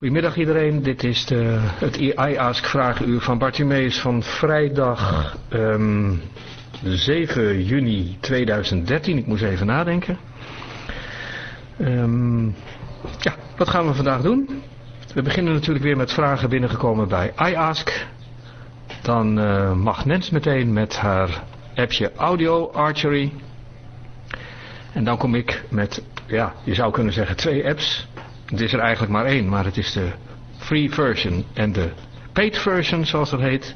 Goedemiddag iedereen, dit is de, het I-Ask vragenuur van Bartimeus van vrijdag um, ehm, 7 juni 2013. Ik moest even nadenken. Um, ja, wat gaan we vandaag doen? We beginnen natuurlijk weer met vragen binnengekomen bij iAsk. Dan uh, mag Nens meteen met haar appje Audio Archery. En dan kom ik met, ja, je zou kunnen zeggen twee apps. Het is er eigenlijk maar één, maar het is de free version en de paid version zoals dat heet.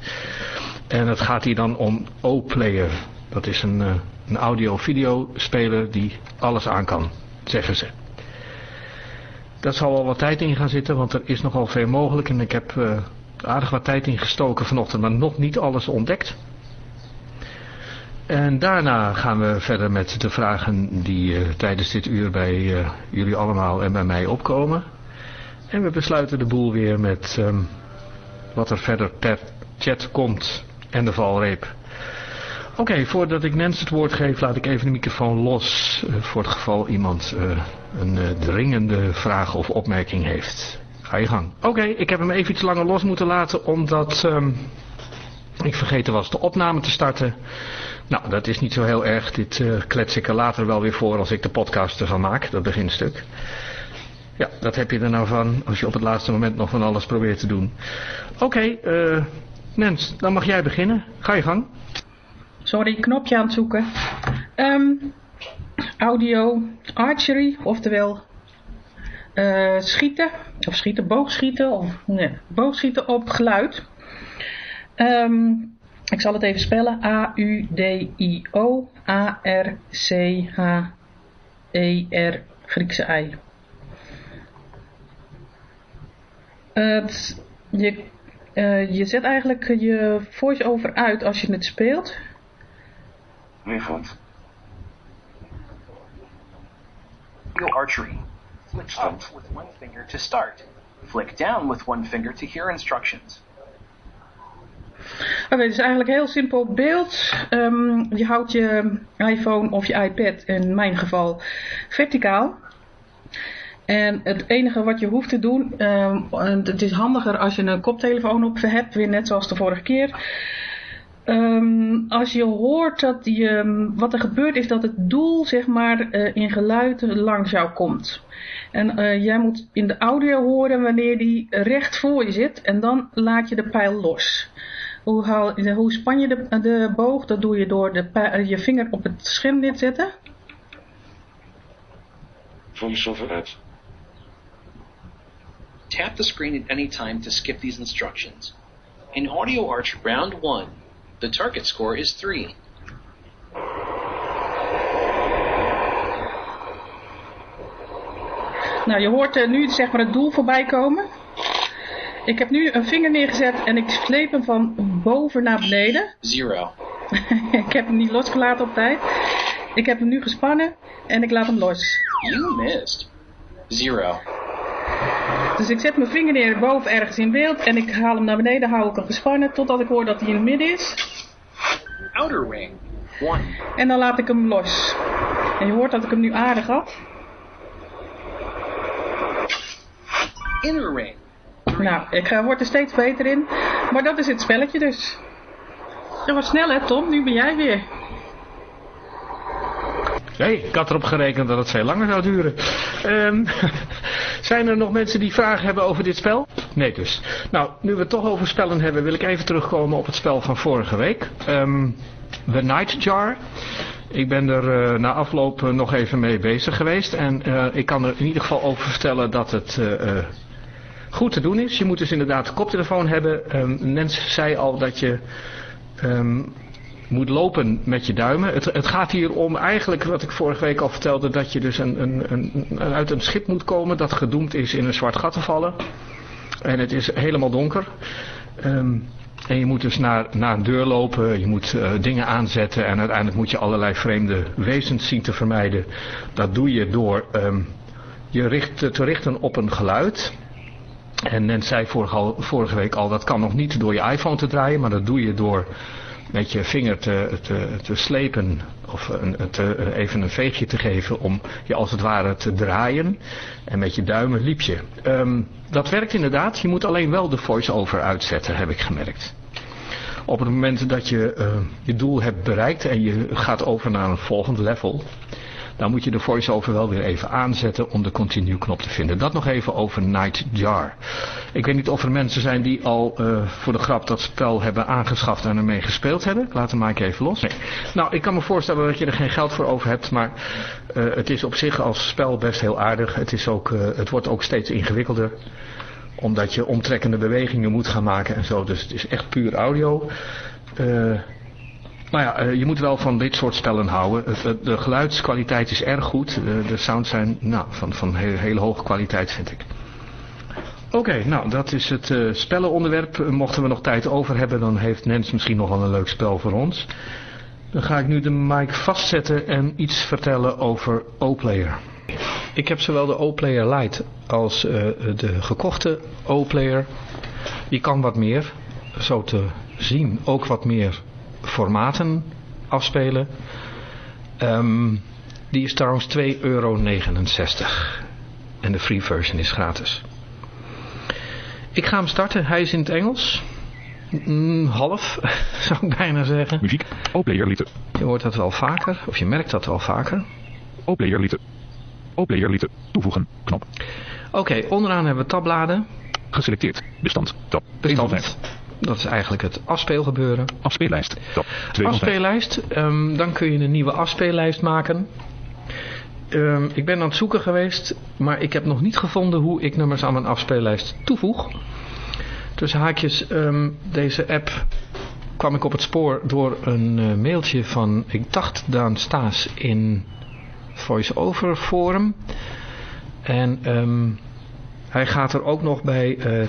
En het gaat hier dan om O-Player. Dat is een, uh, een audio-video speler die alles aan kan, zeggen ze. Dat zal wel wat tijd in gaan zitten, want er is nogal veel mogelijk. En ik heb uh, aardig wat tijd in gestoken vanochtend, maar nog niet alles ontdekt. En daarna gaan we verder met de vragen die uh, tijdens dit uur bij uh, jullie allemaal en bij mij opkomen. En we besluiten de boel weer met um, wat er verder per chat komt en de valreep. Oké, voordat ik Nens het woord geef, laat ik even de microfoon los. Uh, voor het geval iemand een dringende vraag of opmerking heeft. Ga je gang. Oké, ik heb hem even iets langer los moeten laten, omdat um, ik vergeten was de opname te starten. Nou, dat is niet zo heel erg. Dit uh, klets ik er later wel weer voor als ik de podcast ervan maak, dat beginstuk. Ja, dat heb je er nou van als je op het laatste moment nog van alles probeert te doen. Oké, uh, Mens, dan mag jij beginnen. Ga je gang. Sorry, knopje aan het zoeken. Um, audio, archery, oftewel uh, schieten, of schieten, boogschieten, of nee, boogschieten op geluid. Um, ik zal het even spellen. A-U-D-I-O A-R-C-H-E-R Griekse I. Het, je, uh, je zet eigenlijk je voice-over uit als je het speelt. Nee, goed. Your archery. Flick up with one finger to start. Flick down with one finger to hear instructions. Oké, okay, is eigenlijk heel simpel beeld. Um, je houdt je iPhone of je iPad, in mijn geval, verticaal. En het enige wat je hoeft te doen, um, het is handiger als je een koptelefoon op hebt, weer net zoals de vorige keer. Um, als je hoort dat je, wat er gebeurt is dat het doel zeg maar uh, in geluid langs jou komt. En uh, jij moet in de audio horen wanneer die recht voor je zit en dan laat je de pijl los. Hoe, haal, hoe span je de, de boog? Dat doe je door de, je vinger op het scherm te zetten. Voiceover uit. Tap the screen at any time to skip these instructions. In Audio Arch Round 1, the target score is 3. Nou, je hoort uh, nu zeg maar het doel voorbij komen. Ik heb nu een vinger neergezet en ik sleep hem van boven naar beneden. Zero. ik heb hem niet losgelaten op tijd. Ik heb hem nu gespannen en ik laat hem los. You missed. Zero. Dus ik zet mijn vinger neer boven ergens in beeld en ik haal hem naar beneden, hou ik hem gespannen totdat ik hoor dat hij in het midden is. Outer ring. One. En dan laat ik hem los. En je hoort dat ik hem nu aardig had. Inner ring. Nou, ik uh, word er steeds beter in. Maar dat is het spelletje dus. Dat was snel hè Tom, nu ben jij weer. Nee, ik had erop gerekend dat het veel langer zou duren. Um, zijn er nog mensen die vragen hebben over dit spel? Nee dus. Nou, nu we het toch over spellen hebben, wil ik even terugkomen op het spel van vorige week. Um, The Nightjar. Ik ben er uh, na afloop nog even mee bezig geweest. En uh, ik kan er in ieder geval over vertellen dat het... Goed te doen is. Je moet dus inderdaad een koptelefoon hebben. Um, Nens zei al dat je um, moet lopen met je duimen. Het, het, gaat hier om eigenlijk wat ik vorige week al vertelde, dat je dus een, een, een, uit een schip moet komen dat gedoemd is in een zwart gat te vallen. En het is helemaal donker. Um, en je moet dus naar, naar een deur lopen, je moet uh, dingen aanzetten en uiteindelijk moet je allerlei vreemde wezens zien te vermijden. Dat doe je door je richt, te richten op een geluid. En Nens zei vorige, al, vorige week al, dat kan nog niet door je iPhone te draaien, maar dat doe je door met je vinger te, te, te slepen of een, te, even een veegje te geven om je als het ware te draaien. En met je duimen liep je. Um, dat werkt inderdaad, je moet alleen wel de voice-over uitzetten, heb ik gemerkt. Op het moment dat je uh, je doel hebt bereikt en je gaat over naar een volgend level, dan moet je de voice-over wel weer even aanzetten om de continue knop te vinden. Dat nog even over Nightjar. Ik weet niet of er mensen zijn die al uh, voor de grap dat spel hebben aangeschaft en ermee gespeeld hebben. Ik laat hem maar even los. Nee. Nou, ik kan me voorstellen dat je er geen geld voor over hebt, maar uh, het is op zich als spel best heel aardig. Het, is ook, uh, het wordt ook steeds ingewikkelder omdat je omtrekkende bewegingen moet gaan maken en zo. Dus het is echt puur audio. Uh, nou ja, uh, je moet wel van dit soort spellen houden. De, geluidskwaliteit is erg goed. De, de sounds zijn nou, van, van hele hoge kwaliteit, vind ik. Oké, nou dat is het uh, spellenonderwerp. Mochten we nog tijd over hebben, dan heeft Nens misschien nog wel een leuk spel voor ons. Dan ga ik nu de mic vastzetten en iets vertellen over O-Player. Ik heb zowel de O-Player Lite als de gekochte O-Player. Die kan wat meer, zo te zien, ook wat meer formaten afspelen. Um, die is trouwens 2,69 euro. En de free version is gratis. Ik ga hem starten. Hij is in het Engels. Mm, half, zou ik bijna zeggen. Muziek. O-player liter. Je hoort dat wel vaker, of je merkt dat wel vaker. O-player liter. O-player liter. Toevoegen. Knop. Oké, okay, onderaan hebben we tabbladen. Geselecteerd. Bestand. Tab. Bestand. Dat is eigenlijk het afspeelgebeuren. Afspeellijst. Tab. Afspeellijst. Um, dan kun je een nieuwe afspeellijst maken. Um, ik ben aan het zoeken geweest, maar ik heb nog niet gevonden hoe ik nummers aan mijn afspeellijst toevoeg. Dus haakjes, um, deze app kwam ik op het spoor door een uh, mailtje van, ik dacht Daan Staes in VoiceOver Forum. En um, hij gaat er ook nog bij uh,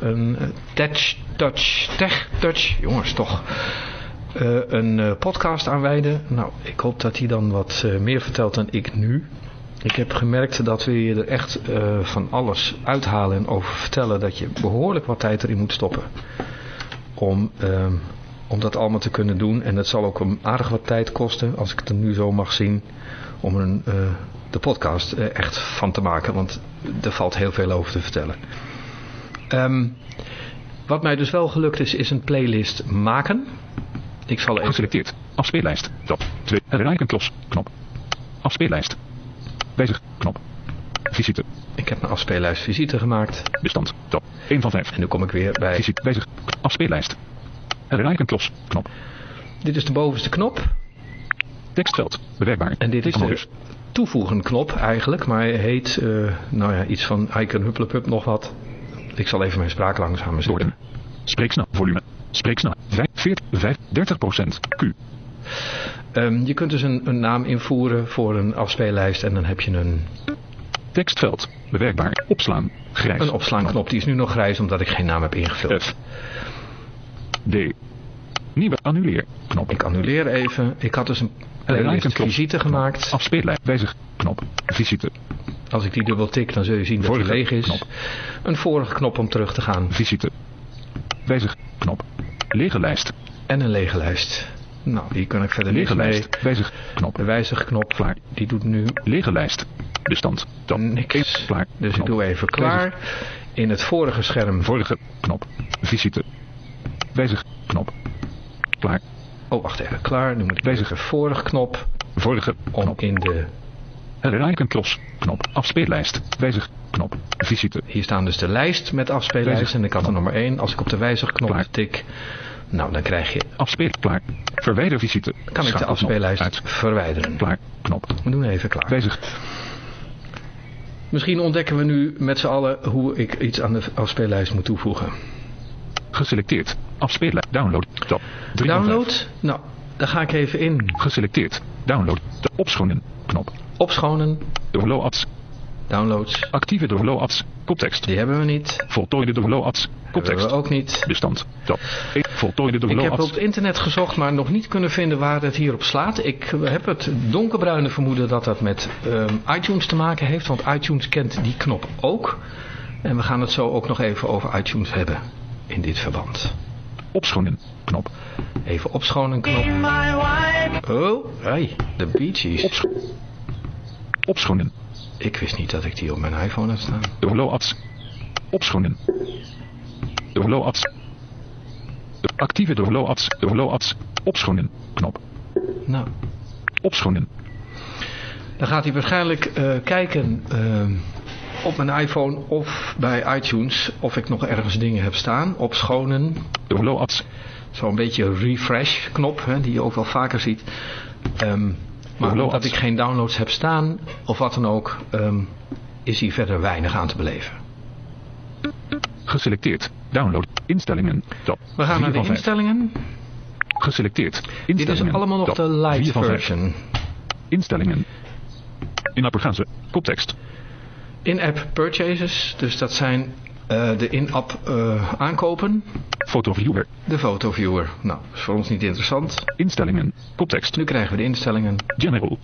een uh, touch, touch, tech, touch, jongens toch, uh, een podcast aan wijden. Nou, ik hoop dat hij dan wat meer vertelt dan ik nu. Ik heb gemerkt dat we je er echt van alles uithalen en over vertellen dat je behoorlijk wat tijd erin moet stoppen. Om, ehm, om dat allemaal te kunnen doen. En het zal ook een aardig wat tijd kosten, als ik het er nu zo mag zien, om een de podcast echt van te maken. Want er valt heel veel over te vertellen. Um, wat mij dus wel gelukt is, is een playlist maken. Ik zal even... Geselecteerd. Afspeellijst. Tab. 2. Rijken klos. Knop. Afspeellijst. Bezig. Knop. Visite. Ik heb een afspeellijst visite gemaakt. Bestand. Tab. 1 van 5. En nu kom ik weer bij... Visite. Bezig. Afspeellijst. Rijken klos. Knop. Dit is de bovenste knop. Tekstveld. Bewerkbaar. En dit is de toevoegen knop eigenlijk, maar hij heet uh, nou ja, iets van icon hupplepup nog wat. Ik zal even mijn spraak langzamer zetten. Spreeksnel, volume. Spreeksnel, 5, 30 Q. Um, je kunt dus een, een, naam invoeren voor een afspeellijst en dan heb je een... Tekstveld, bewerkbaar, opslaan, grijs. Een opslaanknop, die is nu nog grijs omdat ik geen naam heb ingevuld. F. D. Nieuwe annuleer knop. Ik annuleer even. Ik had dus een playlist visite gemaakt. Afspeellijst bezig knop. Visite. Als ik die dubbel tik dan zul je zien dat die leeg is. Knop. Een vorige knop om terug te gaan. Visite. Wijzig knop. Lege lijst. En een lege lijst. Nou, hier kan ik verder lege mee. lijst. Wijzig knop. De wijzigknop. Klaar. Die doet nu. Lege lijst. Bestand. Top. Niks. Klaar. Dus knop. ik doe even klaar. In het vorige scherm. Vorige knop. Visite. Wijzig knop. Klaar. Oh, wacht even. Klaar. Nu moet ik bezig vorige knop. Vorige om knop. in de... Rijkenklos. Knop. Afspeellijst. Wijzig. Knop. Visite. Hier staan dus de lijst met afspeellijsten. En ik had er nummer 1. Als ik op de wijzigknop Klaar. tik... Nou, dan krijg je... Afspeel. Klaar. Verwijder visite. Kan ik de afspeellijst uit. verwijderen. Klaar. Knop. We doen even klaar. Wijzig. Misschien ontdekken we nu met z'n allen hoe ik iets aan de afspeellijst moet toevoegen. Geselecteerd. Afspeellijst. Download. Tab. Download. Nou, Daar ga ik even in. Geselecteerd. Download. De opschonen. Knop. Opschonen. Download apps. Downloads. Actieve download apps. Koptekst. Die hebben we niet. Voltooide download apps. Hebben Koptekst. we ook niet. Bestand. Tab. E- Voltooide Ik download heb op apps. het internet gezocht, maar nog niet kunnen vinden waar het hierop slaat. Ik heb het donkerbruine vermoeden dat dat met ehm, iTunes te maken heeft, want iTunes kent die knop ook. En we gaan het zo ook nog even over iTunes hebben in dit verband. Opschonen. Knop. Even opschonen knop. Oh, hey, de Bee Gees. Opscho opschonen. Ik wist niet dat ik die op mijn iPhone heb staan. Download apps. Opschonen. Download apps. Actieve apps. Download apps. Opschonen. Knop. Nou, Opschonen. dan gaat hij waarschijnlijk eh, kijken ehm, op mijn iPhone of bij iTunes of ik nog ergens dingen heb staan. Download apps. Zo'n beetje refresh knop, hè, die je ook wel vaker ziet. Ehm, maar omdat ik geen downloads heb staan, of wat dan ook, ehm, is hier verder weinig aan te beleven. Geselecteerd. Download. Instellingen. Tab. We gaan naar de instellingen. Geselecteerd. Dit Instellingen. is allemaal nog de light version. Instellingen. In-app gaan ze. Koptekst. In-app purchases, dus dat zijn eh, de in-app eh, aankopen. Fotoviewer. De fotoviewer. Nou, is voor ons niet interessant. Instellingen. Koptekst. Nu krijgen we de instellingen. General.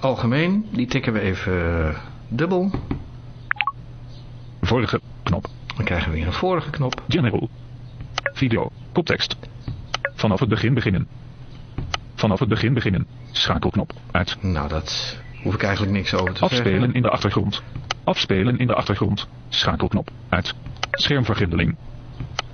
Algemeen, die tikken we even eh, dubbel. Vorige. Knop. Dan krijgen we weer een vorige knop. General. Video. Koptekst. Vanaf het begin beginnen. Vanaf het begin beginnen. Schakelknop. Uit. Nou, dat hoef ik eigenlijk niks over te Afspelen zeggen. in de achtergrond. Afspelen in de achtergrond. Schakelknop. Uit. Schermvergrindeling.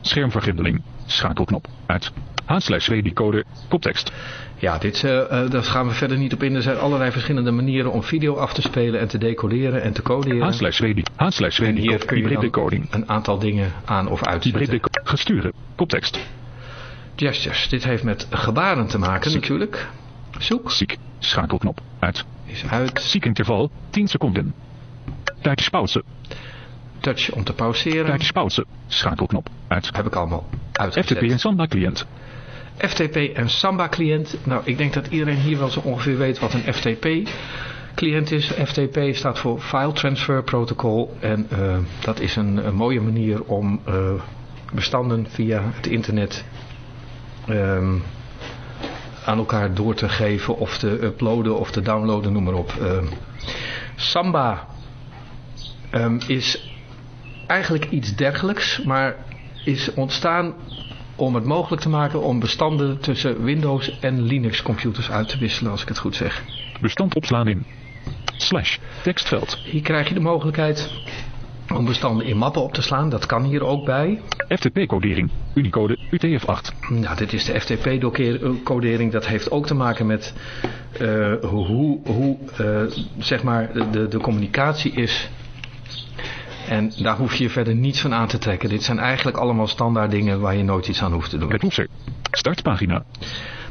Schermvergrindeling. Schakelknop. Uit. H/W decode. Koptekst. Ja, dit, eh, daar gaan we verder niet op in. Er zijn allerlei verschillende manieren om video af te spelen en te decoderen en te coderen. H/W de- H/W En hier kun je dan een aantal dingen aan of uitzetten. Gesturen. Koptekst. Gestures. Dit heeft met gebaren te maken Ziek. natuurlijk. Zoek Ziek. Schakelknop. Uit. Is uit. Ziekinterval. 10 seconden. Tijdjes pauze. Touch om te pauzeren. Tijdjes pauze. Schakelknop. Uit. Heb ik allemaal uitgezet. FTP en Samba cliënt. FTP en Samba cliënt. Nou, ik denk dat iedereen hier wel zo ongeveer weet wat een FTP cliënt is. FTP staat voor File Transfer Protocol. En eh, dat is een, een mooie manier om eh, bestanden via het internet ehm, aan elkaar door te geven of te uploaden of te downloaden, noem maar op. Ehm, Samba ehm, is eigenlijk iets dergelijks, maar is ontstaan om het mogelijk te maken om bestanden tussen Windows en Linux computers uit te wisselen, als ik het goed zeg. Bestand opslaan in. Slash. Tekstveld. Hier krijg je de mogelijkheid om bestanden in mappen op te slaan. Dat kan hier ook bij. FTP-codering. Unicode UTF-8. Nou, dit is de FTP-codering. Dat heeft ook te maken met eh, hoe, hoe eh, zeg maar de, de communicatie is. En daar hoef je verder niets van aan te trekken. Dit zijn eigenlijk allemaal standaard dingen waar je nooit iets aan hoeft te doen. Het browser. Startpagina.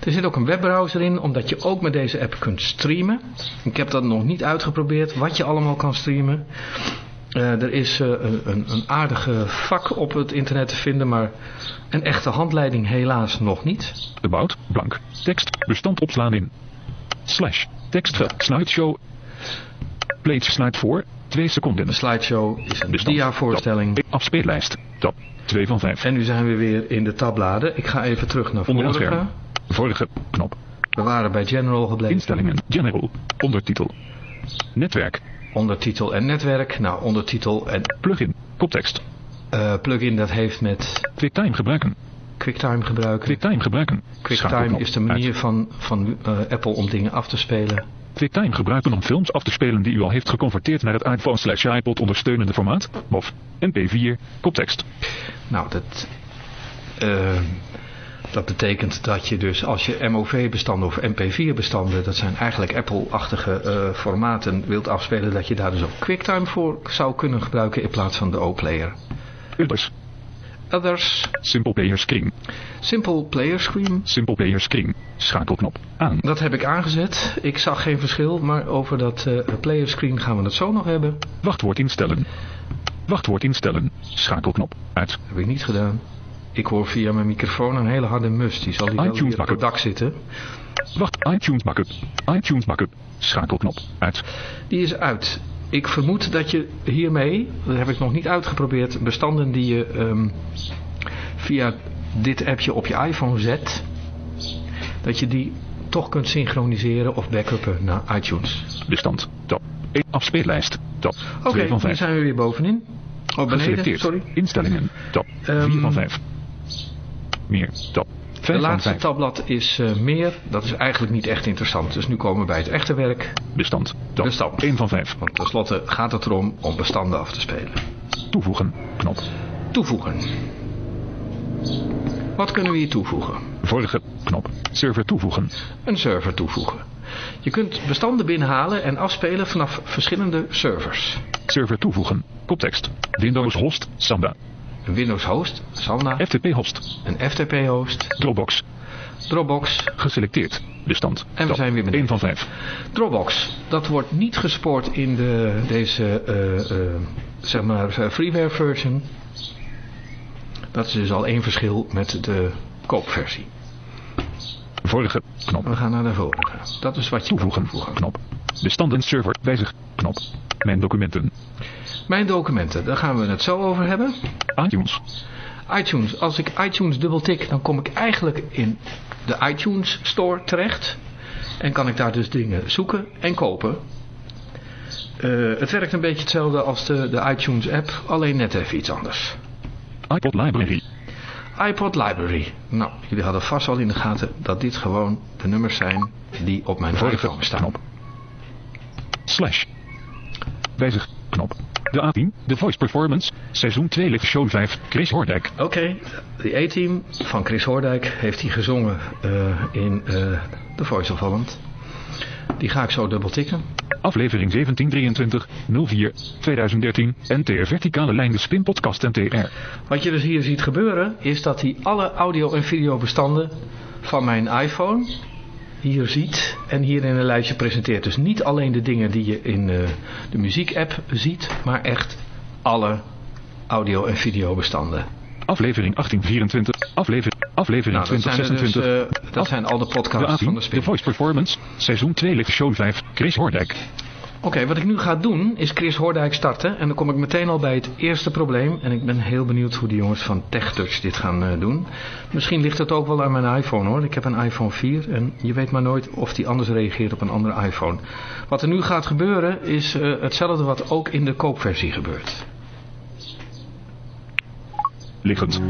Er zit ook een webbrowser in, omdat je ook met deze app kunt streamen. Ik heb dat nog niet uitgeprobeerd, wat je allemaal kan streamen. Eh, er is eh, een, een, een aardige vak op het internet te vinden, maar een echte handleiding helaas nog niet. About. Blank. Tekst. Bestand opslaan in. Slash. Tekstveld. Slideshow. Plates slide voor. 2 seconden. De slideshow is een Bestand. dia-voorstelling. Tab. Afspeellijst. Tab. 2 van 5. En nu zijn we weer in de tabbladen. Ik ga even terug naar vorige. scherm. Vorige. Knop. We waren bij General gebleven. Instellingen. General. Ondertitel. Netwerk. Ondertitel en netwerk. Nou, ondertitel en Plugin. Koptekst. eh, plugin dat heeft met QuickTime gebruiken. QuickTime gebruiken. QuickTime gebruiken. QuickTime is de Uit. manier van, van eh, Apple om dingen af te spelen. QuickTime gebruiken om films af te spelen die u al heeft geconverteerd naar het iPhone slash iPod ondersteunende formaat. Of MP4. Koptekst. Nou, dat, eh, dat betekent dat je dus als je MOV-bestanden of MP4-bestanden, dat zijn eigenlijk Apple-achtige eh, formaten, wilt afspelen, dat je daar dus ook QuickTime voor zou kunnen gebruiken in plaats van de O-player. Others. Others, Simple Player Screen. Simple Player Screen. Simple Player Screen. Schakelknop. Aan. Dat heb ik aangezet. Ik zag geen verschil, maar over dat eh player screen gaan we het zo nog hebben. Wachtwoord instellen. Wachtwoord instellen. Schakelknop. Uit. heb ik niet gedaan. Ik hoor via mijn microfoon een hele harde mus. Die zal hier iTunes hier op het dak zitten. Wacht, iTunes backup. iTunes backup. Schakelknop. Uit. Die is uit. Ik vermoed dat je hiermee, dat heb ik nog niet uitgeprobeerd, bestanden die je ehm, via dit appje op je iPhone zet, dat je die toch kunt synchroniseren of backuppen naar iTunes. Bestand. Tab. 1. Afspeellijst. Tab. Oké, 2 van nu 5. zijn we weer bovenin. Oh, beneden, sorry. Instellingen. Tab. Ehm, 4 van 5. Meer. Tab. 5 De laatste 5. tabblad is eh, meer, dat is eigenlijk niet echt interessant. Dus nu komen we bij het echte werk. Bestand. Tab. Bestand. 1 van 5. Want tenslotte gaat het erom om bestanden af te spelen. Toevoegen. Knop. Toevoegen. Wat kunnen we hier toevoegen? Vorige. Knop. Server toevoegen. Een server toevoegen. Je kunt bestanden binnenhalen en afspelen vanaf verschillende servers. Server toevoegen. Koptekst. Windows host. Samba. Een Windows host, Samba, FTP host. een FTP host, Dropbox. Dropbox. Geselecteerd. Bestand. En we zijn weer beneden. 1 van 5. Dropbox, dat wordt niet gespoord in de, deze eh, eh, zeg maar eh, freeware version. Dat is dus al één verschil met de koopversie. Vorige. Knop. We gaan naar de vorige. Dat is wat je Toevoegen. kan toevoegen. Knop. Bestanden server. Wijzig. Knop. Mijn documenten. Mijn documenten, daar gaan we het zo over hebben. iTunes. iTunes. Als ik iTunes dubbeltik, dan kom ik eigenlijk in de iTunes Store terecht. En kan ik daar dus dingen zoeken en kopen. Eh, het werkt een beetje hetzelfde als de, de iTunes app, alleen net even iets anders. iPod library. iPod Library. Nou, jullie hadden vast al in de gaten dat dit gewoon de nummers zijn die op mijn Vorige. iPhone staan. Slash. Wijzig. Knop. De A10. De Voice Performance. Seizoen 2 Live Show 5. Chris Hoordijk. Oké, de A-team van Chris Hoordijk heeft hij gezongen eh, in eh The Voice of Holland. Die ga ik zo dubbel tikken. Aflevering 1723 04 2013 NTR Verticale Lijn de Spin Podcast NTR. Wat je dus hier ziet gebeuren is dat hij alle audio- en videobestanden van mijn iPhone hier ziet en hier in een lijstje presenteert. Dus niet alleen de dingen die je in eh, de muziek-app ziet, maar echt alle audio- en videobestanden. Aflevering 1824. Aflevering, aflevering Nou, dat zijn, er dus, 2026. eh, dat zijn al de de podcasts van de A10. Spin. De Voice Performance. Seizoen 2 Live Show 5. Chris Hoordijk. Oké, wat ik nu ga doen is Chris Hoordijk starten. En dan kom ik meteen al bij het eerste probleem. En ik ben heel benieuwd hoe de jongens van TechTouch dit gaan eh, doen. Misschien ligt het ook wel aan mijn iPhone hoor. Ik heb een iPhone 4 en je weet maar nooit of die anders reageert op een andere iPhone. Wat er nu gaat gebeuren is eh, hetzelfde wat ook in de koopversie gebeurt. Liggend.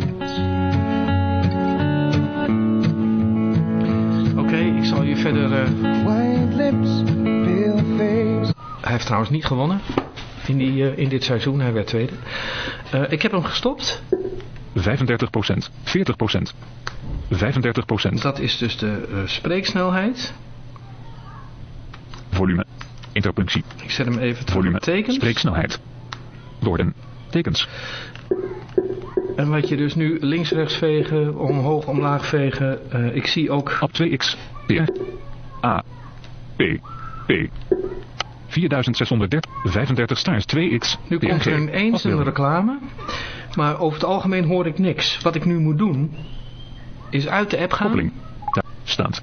Oké, ik zal je verder... eh, White lips, pale face. Hij heeft trouwens niet gewonnen in, die, eh, in dit seizoen. Hij werd tweede. Eh, ik heb hem gestopt. 35% 40% 35% Dat is dus de eh, spreeksnelheid. Volume. Interpunctie. Ik zet hem even terug Volume. op tekens. Spreeksnelheid. Woorden. Tekens. En wat je dus nu links, rechts vegen, omhoog, omlaag vegen. ik zie ook... Ab 2x. PR. A. P. P. 4630. 35 stars 2x. Nu komt er ineens een reclame. Maar over het algemeen hoor ik niks. Wat ik nu moet doen, is uit de app gaan Koppeling. Ta- Staat.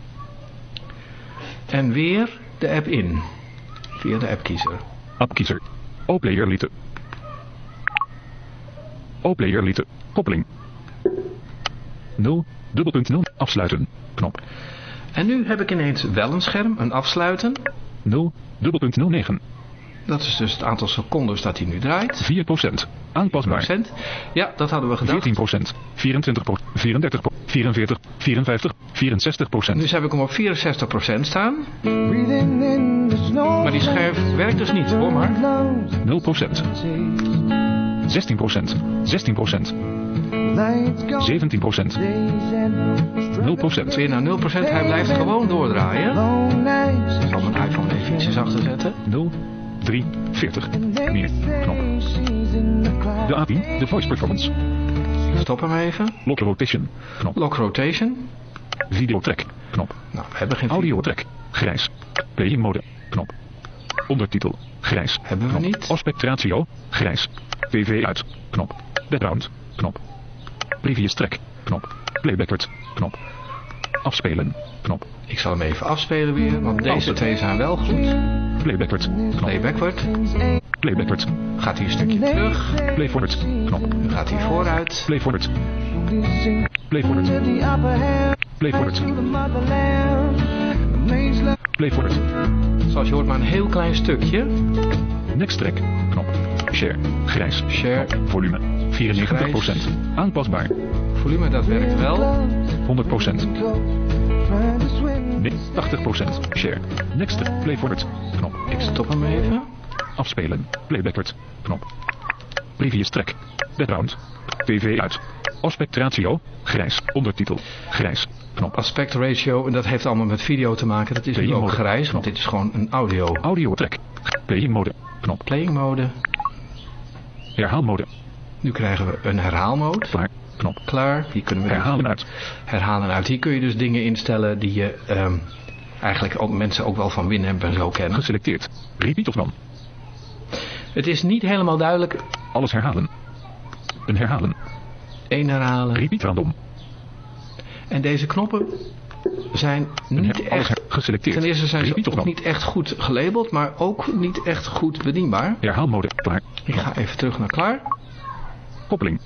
en weer de app in. Via de appkiezer. Appkiezer. O-player lieten. O-player lieten. Koppeling. 0. Dubbelpunt 0. Afsluiten. Knop. En nu heb ik ineens wel een scherm, een afsluiten. 0. Dubbelpunt 09. Dat is dus het aantal seconden dat hij nu draait. 4 procent. Aanpasbaar. Procent. Ja, dat hadden we gedaan. 14 procent. 24 procent. 34 procent. 44. 54. 64 procent. Dus heb ik hem op 64% staan. Maar die scherf werkt dus niet, hoor maar. 0 procent. 16 procent. 16 procent. 17 procent. 0 procent. Weer naar 0%. Hij blijft gewoon doordraaien. Ik zal mijn iPhone even ietsjes achter zetten. 0. 3. 40. Meer. Knop. De A10. De voice performance. Stop hem even. Lock rotation. Knop. Lock rotation. Video track. Knop. Nou, we hebben geen Audio track. Grijs. Playing mode. Knop. Ondertitel. Grijs. Hebben we niet. Aspect ratio. Grijs. PV uit. Knop. Background. Knop. Previous track. Knop. Play backward. Knop. Afspelen. Knop. Ik zal hem even afspelen weer, want deze twee zijn wel goed. Play backward. Knop. Play backward. Play backward. Gaat hij een stukje terug. Play forward. Knop. Nu gaat hij vooruit. Play forward. Play forward. Play forward. to the motherland. The maze left Play forward. Zoals je hoort maar een heel klein stukje. Next track. Knop. Share. Grijs. Share. Volume. 94%. Aanpasbaar. Volume, dat werkt wel. 100%. trying to swim. Nee, 80%. Share. Next. Play forward. Knop. Ik stop hem even. Afspelen. Play backward. Knop. Previous track. Background. TV uit. Aspect ratio. Grijs. Ondertitel. Grijs. Knop. Aspect ratio, en dat heeft allemaal met video te maken. Dat is nu ook grijs, want dit is gewoon een audio. Audio track. Playing mode. Knop. Playing mode. Herhaalmode. Nu krijgen we een herhaalmode. Klaar. Knop. Klaar. Hier kunnen we Herhalen uit. herhalen uit. Hier kun je dus dingen instellen die je ehm, eigenlijk ook mensen ook wel van Winamp en zo kennen. Geselecteerd. Repeat of dan. Het is niet helemaal duidelijk. Alles herhalen. Een herhalen. Eén herhalen. Repeat random. En deze knoppen zijn niet echt... geselecteerd. Ten eerste zijn ze ook niet echt goed gelabeld, maar ook niet echt goed bedienbaar. Herhaalmode. Klaar. Ik ga even terug naar klaar. Koppeling.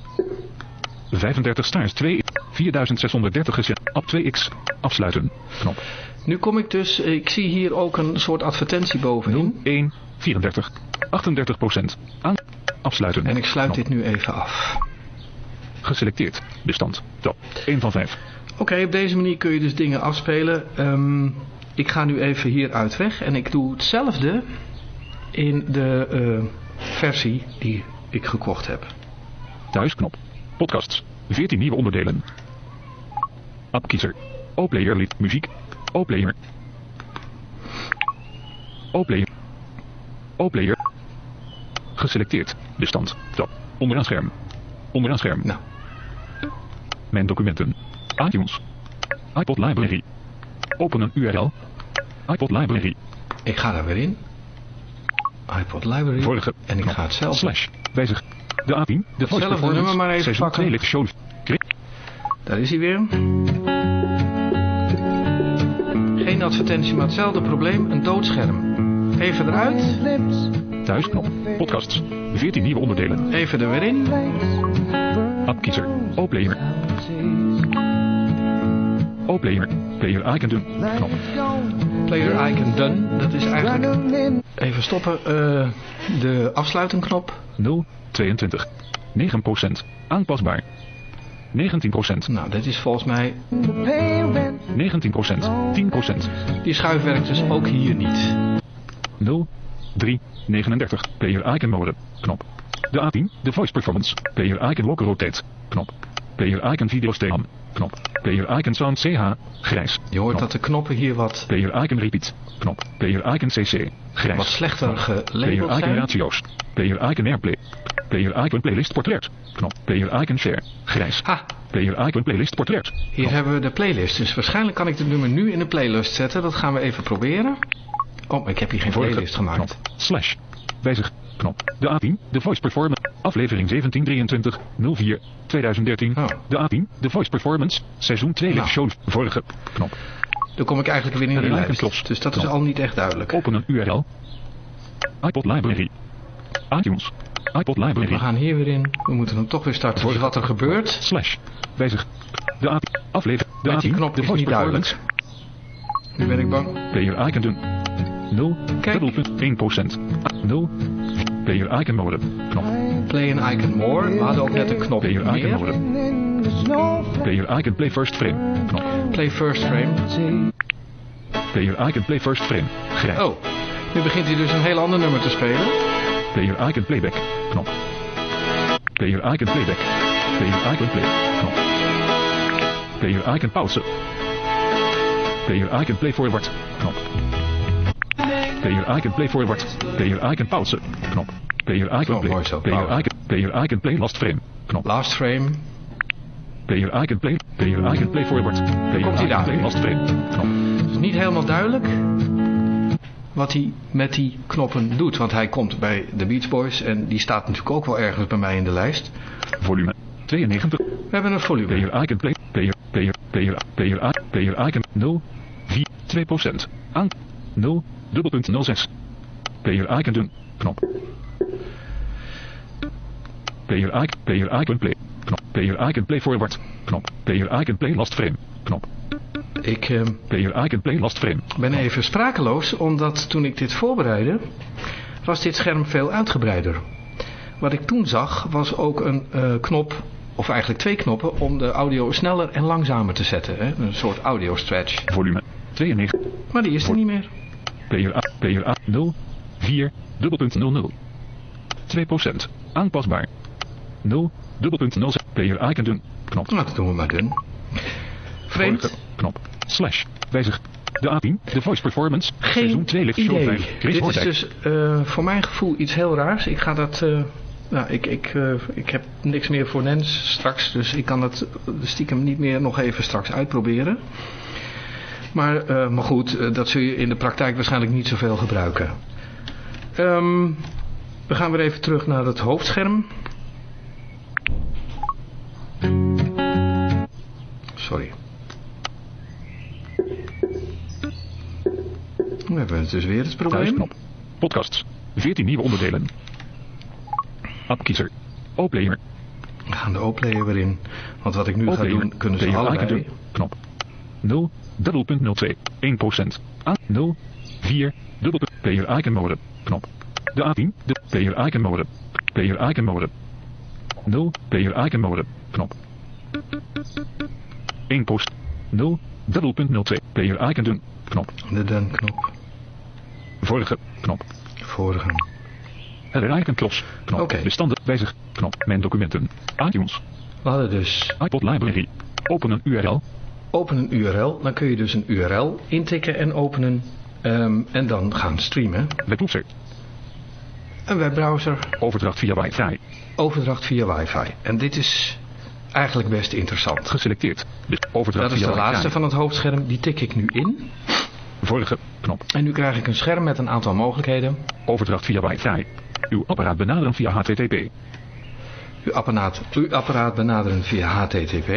35 stars 2. 4630 gezet. App 2x. Afsluiten. Knop. Nu kom ik dus, ik zie hier ook een soort advertentie 0, bovenin. 1, 34. 38 procent. Aan. Afsluiten. En ik sluit Knop. dit nu even af. Geselecteerd. Bestand. Top. 1 van 5. Oké, op deze manier kun je dus dingen afspelen. Ehm, ik ga nu even hieruit weg en ik doe hetzelfde in de eh, versie die ik gekocht heb. Thuisknop. Podcasts. 14 nieuwe onderdelen. Appkiezer. O-player lied. Muziek. O-player. O-player. O-player. Geselecteerd. Bestand. Top. Onderaan scherm. Onderaan scherm. Nou, Mijn documenten. iTunes. iPod Library. Open een URL. iPod Library. ik ga daar weer in. iPod Library. Vorige. En ik ga hetzelfde. Slash. Wijzig. De A10. De Hetzelfde nummer maar even Seizoen pakken. 2 live show. Klik. Daar is hij weer. Geen advertentie, maar hetzelfde probleem. Een doodscherm. Even eruit. Thuisknop. Podcasts. 14 nieuwe onderdelen. Even er weer in. Appkiezer. O-player. O-player. Player icon doen. Knop. Player icon done. Dat is eigenlijk... Even stoppen. eh, de afsluitenknop. 0. 22. 9 procent. Aanpasbaar. 19 procent. Nou, dit is volgens mij... the pain went 19 procent. 10 procent. Die schuif werkt dus ook hier niet. 0. 3. 39. Player icon mode. Knop. De A10. De voice performance. Player icon lock rotate. Knop. Player icon video staan. Knop. Player icon sound CH. Grijs. Je hoort Knop. dat de knoppen hier wat, Player icon repeat. Knop. Player icon CC. Grijs. wat slechter Knop. Player gelabeld icon zijn. ratio's. Player icon airplay. Player icon playlist portret. Knop. Player icon share. Grijs. Ha, Player icon playlist portret. hier hebben we de playlist. Dus waarschijnlijk kan ik dit nummer nu in de playlist zetten. Dat gaan we even proberen. Oh, ik heb hier geen Vorige playlist gemaakt. Knop. Slash. Wijzig. Knop. De A10. De Voice Performance. Aflevering 1723. 04. 2013. Oh. De A10. De Voice Performance. Seizoen 2 live Nou. show. Vorige. Knop. Dan kom ik eigenlijk weer in een lijst. icon Dus dat is Knop. al niet echt duidelijk. Open een URL. iPod Library. iTunes. iPod We Library. gaan hier weer in. We moeten hem toch weer starten. Dus Vorige. wat er gebeurt. Slash. Wijzig. De A10. Aflevering. De Met die A10. knop de is Voice niet duidelijk. Performance. Nu ben ik bang. Player icon doen. 0. Kijk. Dubbelpunt 1 procent. 0. Player icon mode. Knop. Play an icon more. We hadden ook net een knop icon meer. mode. in the snowflake. Player icon play first frame. Knop. Play first frame. Player icon play first frame. Grijs. Oh, nu begint hij dus een heel ander nummer te spelen. Player icon playback. Knop. Player icon playback. Player icon play. Knop. Player icon pauze. Player icon play forward. Knop. Player icon play forward. Player icon pauze. Knop. Player icon play. Player icon. Player icon play last frame. Knop. Last frame. Player icon play. Player icon play forward. Player icon daar. play last frame. Knop. Het is niet helemaal duidelijk wat hij met die knoppen doet. Want hij komt bij de Beach Boys en die staat natuurlijk ook wel ergens bij mij in de lijst. Volume 92. hebben een volume. Player icon play. Player, player, player, player, player icon 0, 4, 2 procent. Aan 0, dubbelpunt 06. Player icon doen. Knop. Player icon, player icon play. Knop. Player icon play forward. Knop. Player icon play last frame. Knop. Ik eh, Player icon play last frame. ben even sprakeloos, omdat toen ik dit voorbereidde, was dit scherm veel uitgebreider. Wat ik toen zag, was ook een eh, knop, of eigenlijk twee knoppen, om de audio sneller en langzamer te zetten. Hè? Een soort audio stretch. Volume 92. Maar die is er niet meer. Player player A 0, 4, dubbelpunt 00. 2 procent. Aanpasbaar. 0, dubbelpunt 0, player icon doen. Knop. Nou, dat doen we maar dun. Vreemd. Vorige Knop. Slash. Wijzig. De A10. De Voice Performance. Seizoen Geen 2 ligt show idee. 5. Chris Dit is dus eh, voor mijn gevoel iets heel raars. Ik ga dat... eh, nou, ik, ik, eh, ik heb niks meer voor Nens straks, dus ik kan het stiekem niet meer nog even straks uitproberen. Maar, eh, maar goed, dat zul je in de praktijk waarschijnlijk niet zoveel gebruiken. Ehm, we gaan weer even terug naar het hoofdscherm. Sorry. We hebben dus weer het probleem. Thuisknop. Podcasts. 14 nieuwe onderdelen. Appkiezer. O-player. We gaan de O-player weer in. Want wat ik nu ga doen, kunnen ze allebei. Knop. 0, dubbelpunt 02. 1 procent. A 0, 4, dubbelpunt. Player icon mode. Knop. De A10. De player icon mode. Player icon mode. 0, player icon mode. Knop. 1 post. 0, dubbelpunt 02. Player icon doen. Knop. De done-knop. Vorige. Knop. Vorige. Er icon close. Knop. Oké. Bestanden. Wijzig. Knop. Mijn documenten. iTunes. We hadden dus iPod library. Open een URL. open een URL. Dan kun je dus een URL intikken en openen. ehm, en dan gaan streamen. Webbrowser. Een webbrowser. Overdracht via wifi. Overdracht via wifi. En dit is eigenlijk best interessant. Geselecteerd. Dus overdracht Dat is via de wifi. laatste van het hoofdscherm. Die tik ik nu in. Vorige. Knop. En nu krijg ik een scherm met een aantal mogelijkheden. Overdracht via wifi. Uw apparaat benaderen via HTTP. Uw apparaat, uw apparaat benaderen via HTTP.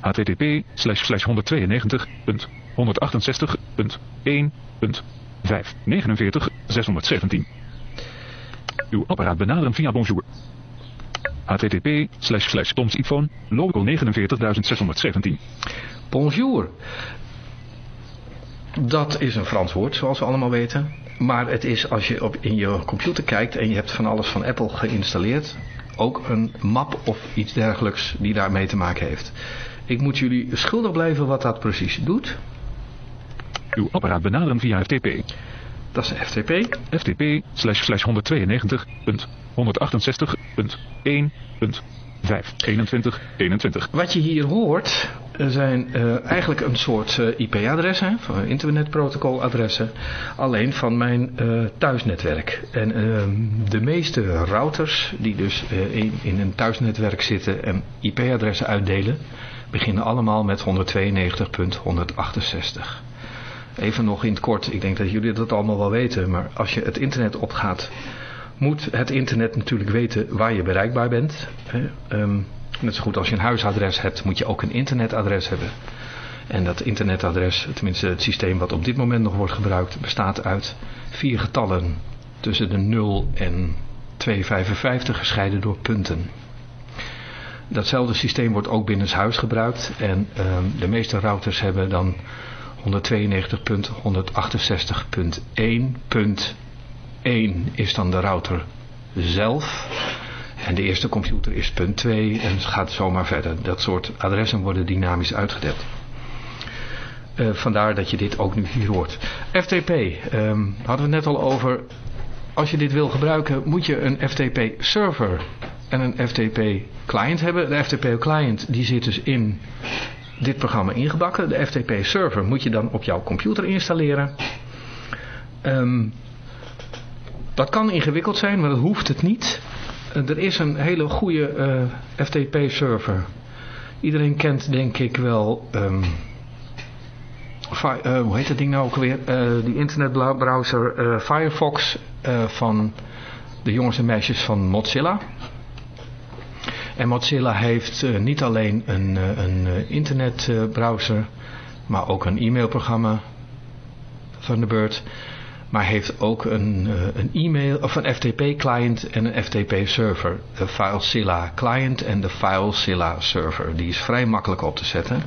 http slash slash 192.168.1.549.617. Uw apparaat benaderen via Bonjour. http slash slash Toms iPhone local 49617. Bonjour. Dat is een Frans woord, zoals we allemaal weten. Maar het is als je op, in je computer kijkt en je hebt van alles van Apple geïnstalleerd, ook een map of iets dergelijks die daarmee te maken heeft. Ik moet jullie schuldig blijven wat dat precies doet. Uw apparaat benaderen via FTP. Dat is FTP. FTP slash slash 192.168.1.521.21. Wat je hier hoort eh, zijn eh, eigenlijk een soort eh, IP-adressen, van internetprotocoladressen, alleen van mijn thuisnetwerk. En ehm, de meeste routers die dus in, in een thuisnetwerk zitten en IP-adressen uitdelen, beginnen allemaal met 192.168. Even nog in het kort, ik denk dat jullie dat allemaal wel weten, maar als je het internet opgaat, moet het internet natuurlijk weten waar je bereikbaar bent. Ehm, net zo goed als je een huisadres hebt, moet je ook een internetadres hebben. En dat internetadres, tenminste het systeem wat op dit moment nog wordt gebruikt, bestaat uit vier getallen tussen de 0 en 255 gescheiden door punten. Datzelfde systeem wordt ook binnenshuis gebruikt en ehm, de meeste routers hebben dan 192.168.1.1 is dan de router zelf. En de eerste computer is punt 2 en het gaat zomaar verder. Dat soort adressen worden dynamisch uitgedeeld. Eh, vandaar dat je dit ook nu hier hoort. FTP, ehm, hadden we het net al over. Als je dit wil gebruiken moet je een FTP server en een FTP client hebben. De FTP client die zit dus in dit programma ingebakken. De FTP server moet je dan op jouw computer installeren. Ehm, dat kan ingewikkeld zijn, maar dat hoeft het niet. Eh, er is een hele goede eh, FTP server. Iedereen kent denk ik wel... ehm, eh, hoe heet dat ding nou ook weer? Eh, die internetbrowser Firefox van de jongens en meisjes van Mozilla. En Mozilla heeft eh, niet alleen een, eh, een eh, internetbrowser, maar ook een e-mailprogramma, Thunderbird. Maar heeft ook een, een e-mail of een FTP client en een FTP server. De FileZilla client en de FileZilla server. Die is vrij makkelijk op te zetten.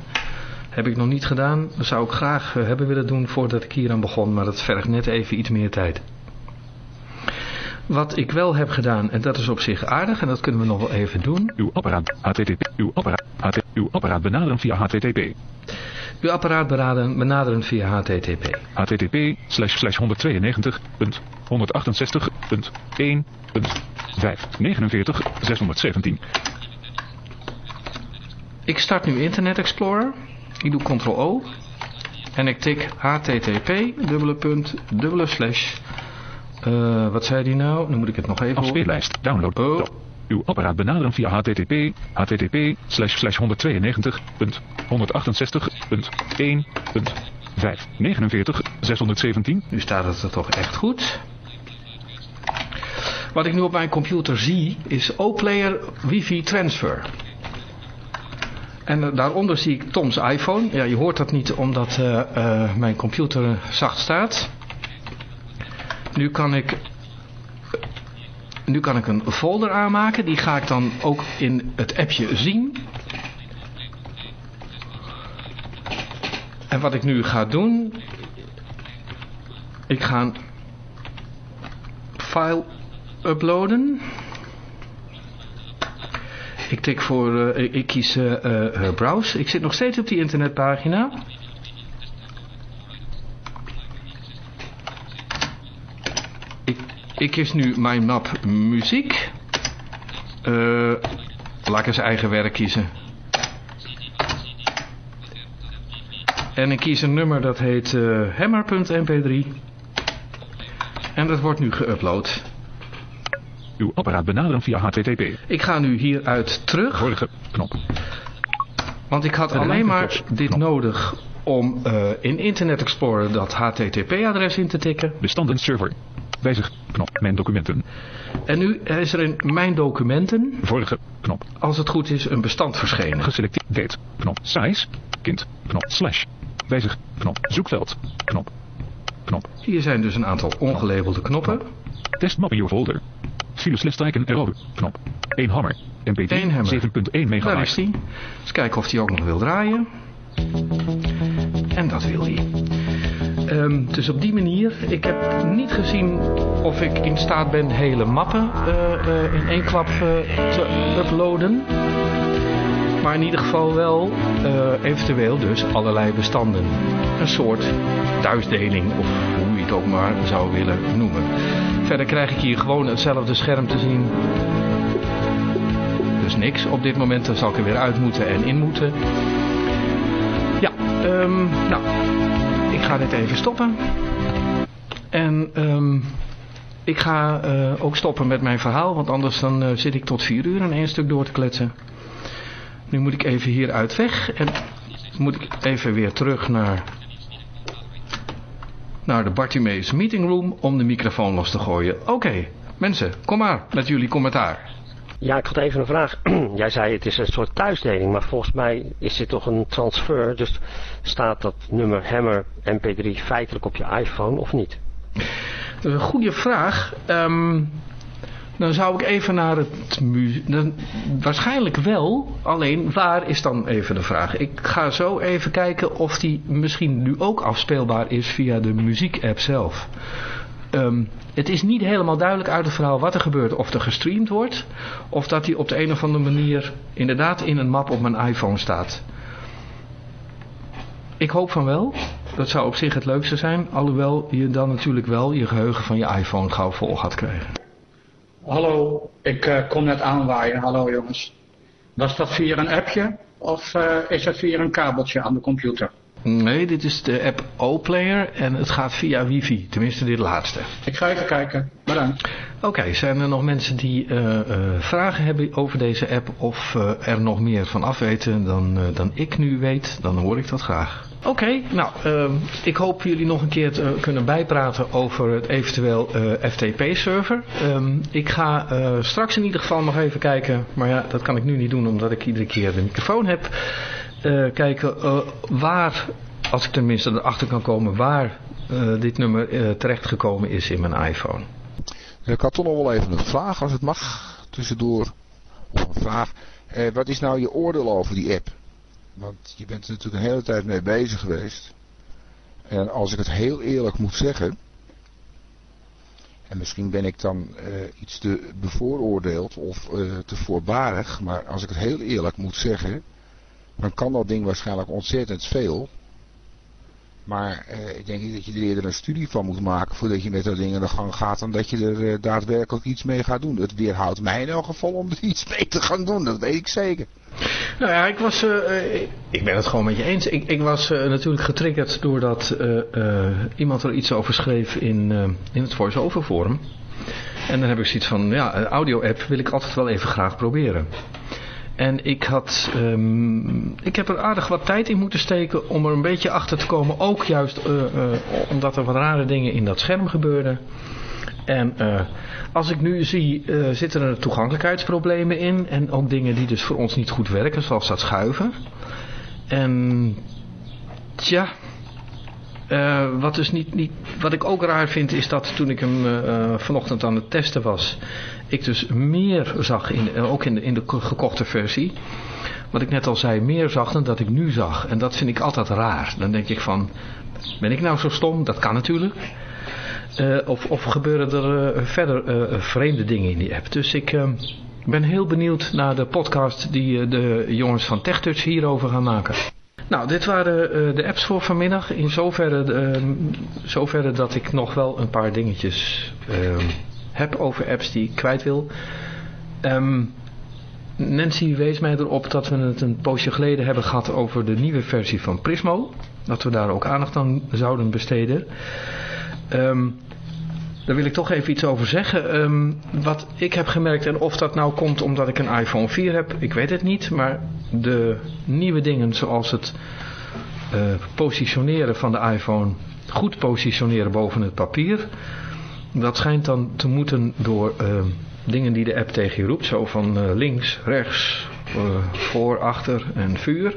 Heb ik nog niet gedaan. Dat zou ik graag hebben willen doen voordat ik hier aan begon. Maar dat vergt net even iets meer tijd. Wat ik wel heb gedaan, en dat is op zich aardig, en dat kunnen we nog wel even doen. Uw apparaat HTTP. Uw apparaat, HT, uw apparaat benaderen via HTTP. Uw apparaat benaderen, benaderen via HTTP. HTTP slash slash 192.168.1.549 Ik start nu Internet Explorer. Ik doe Ctrl-O. En ik tik http dubbele punt dubbele slash. Eh, wat zei die nou? Dan moet ik het nog even. Afspeellijst. Download. Oh. Uw apparaat benaderen via HTTP. HTTP slash slash 192.168.1.549 Nu staat het er toch echt goed. Wat ik nu op mijn computer zie is O-Player Wifi Transfer. En eh, daaronder zie ik Toms iPhone. Ja, je hoort dat niet omdat eh, mijn computer zacht staat. Nu kan ik... Nu kan ik een folder aanmaken. Die ga ik dan ook in het appje zien. En wat ik nu ga doen... Ik ga een file uploaden. Ik tik voor, eh, ik, kies eh, eh, browse. Ik zit nog steeds op die internetpagina. Ik, kies nu mijn map muziek. Eh, laat ik eens eigen werk kiezen. En ik kies een nummer dat heet eh, hammer.mp3. En dat wordt nu geüpload. Uw apparaat benaderen via HTTP. Ik ga nu hieruit terug. Vorige knop. Want ik had alleen maar dit nodig om eh, in Internet Explorer dat HTTP-adres in te tikken. Bestanden server. Wijzig knop. Mijn documenten. En nu is er in mijn documenten, Vorige knop. als het goed is, een bestand verschenen. Geselecteerd. Date. Knop. Size. Kind. Knop. Slash. Wijzig. Knop. Zoekveld. Knop. Knop. Hier zijn dus een aantal ongelabelde knoppen. Testmap in your folder. File slash icon error. Knop. 1 hammer. MP3 Eén hammer. 7.1 Daar is megabyte. die. Eens kijken of die ook nog wil draaien. En dat wil hij. Ehm, dus op die manier, ik heb niet gezien of ik in staat ben hele mappen eh, eh, in één klap eh, te uploaden. Maar in ieder geval wel eventueel dus allerlei bestanden. Een soort thuisdeling of hoe je het ook maar zou willen noemen. Verder krijg ik hier gewoon hetzelfde scherm te zien dus niks op dit moment. Dan zal ik er weer uit moeten en in moeten. Ja, ehm, nou, ik ga dit even stoppen. En ehm, ik ga eh, ook stoppen met mijn verhaal, want anders dan eh, zit ik tot vier uur in één stuk door te kletsen. Nu moet ik even hieruit weg en moet ik even weer terug naar, naar de Bartimeus meeting room om de microfoon los te gooien. Oké, mensen, kom maar met jullie commentaar. Ja, ik had even een vraag. Jij zei het is een soort thuisdeling, maar volgens mij is dit toch een transfer. Dus staat dat nummer Hammer MP3 feitelijk op je iPhone of niet? Dat goede vraag. Ehm, dan zou ik even naar het mu dan, Waarschijnlijk wel. Alleen waar is dan even de vraag. Ik ga zo even kijken of die misschien nu ook afspeelbaar is via de muziek-app zelf. Ehm, het is niet helemaal duidelijk uit het verhaal wat er gebeurt. Of er gestreamd wordt. Of dat die op de een of andere manier inderdaad in een map op mijn iPhone staat. Ik hoop van wel. Dat zou op zich het leukste zijn. Alhoewel je dan natuurlijk wel je geheugen van je iPhone gauw vol gaat krijgen. Hallo, ik eh, kom net aanwaaien. Hallo jongens. Was dat via een appje of eh, is het via een kabeltje aan de computer? Nee, dit is de app O-Player en het gaat via wifi. Tenminste dit laatste. Ik ga even kijken. Bedankt. Oké, zijn er nog mensen die eh, eh, vragen hebben over deze app of eh, er nog meer van afweten dan, dan ik nu weet? Dan hoor ik dat graag. Oké, nou, ik hoop jullie nog een keer te kunnen bijpraten over het eventueel FTP-server. Ehm, ik ga straks in ieder geval nog even kijken, maar ja, dat kan ik nu niet doen omdat ik iedere keer de microfoon heb. Eh, kijken eh, waar, als ik tenminste erachter kan komen, waar eh, dit nummer eh, terechtgekomen is in mijn iPhone. Ik had toch nog wel even een vraag, als het mag, tussendoor. Of een vraag. Wat is nou je oordeel over die app? Want je bent er natuurlijk een hele tijd mee bezig geweest. En als ik het heel eerlijk moet zeggen. En misschien ben ik dan iets te bevooroordeeld of te voorbarig. Maar als ik het heel eerlijk moet zeggen. Dan kan dat ding waarschijnlijk ontzettend veel. Maar eh, ik denk niet dat je er eerder een studie van moet maken voordat je met dat ding aan de gang gaat. En dat je er eh, daadwerkelijk iets mee gaat doen. Het weerhoudt mij in elk geval om er iets mee te gaan doen. Dat weet ik zeker. Nou ja, ik was, eh, ik ben het gewoon met je eens. Ik, ik was natuurlijk getriggerd doordat iemand er iets over schreef in, in het voice-over forum. En dan heb ik zoiets van, ja, een audio-app wil ik altijd wel even graag proberen. En ik had, ehm, ik heb er aardig wat tijd in moeten steken om er een beetje achter te komen. Ook juist eh, eh, omdat er wat rare dingen in dat scherm gebeurden. En eh, als ik nu zie, zitten er toegankelijkheidsproblemen in. En ook dingen die dus voor ons niet goed werken, zoals dat schuiven. En tja, eh, wat, dus niet, niet, wat ik ook raar vind is dat toen ik hem eh, eh, vanochtend aan het testen was, ik dus meer zag, in, ook in de, in de ko- gekochte versie. Wat ik net al zei, meer zag dan dat ik nu zag. En dat vind ik altijd raar. Dan denk ik van, ben ik nou zo stom? Dat kan natuurlijk. Of, of gebeuren er verder vreemde dingen in die app. Dus ik ben heel benieuwd naar de podcast die de jongens van TechTouch hierover gaan maken. Nou, dit waren eh, de apps voor vanmiddag. In zoverre, eh, zoverre dat ik nog wel een paar dingetjes eh, heb over apps die ik kwijt wil. Ehm, Nancy wees mij erop dat we het een poosje geleden hebben gehad over de nieuwe versie van Prismo. Dat we daar ook aandacht aan zouden besteden. Ehm, daar wil ik toch even iets over zeggen. Ehm, wat ik heb gemerkt, en of dat nou komt omdat ik een iPhone 4 heb, ik weet het niet. Maar de nieuwe dingen zoals het eh, positioneren van de iPhone, goed positioneren boven het papier. Dat schijnt dan te moeten door ehm, dingen die de app tegen je roept. Zo van eh, links, rechts, eh, voor, achter en vuur.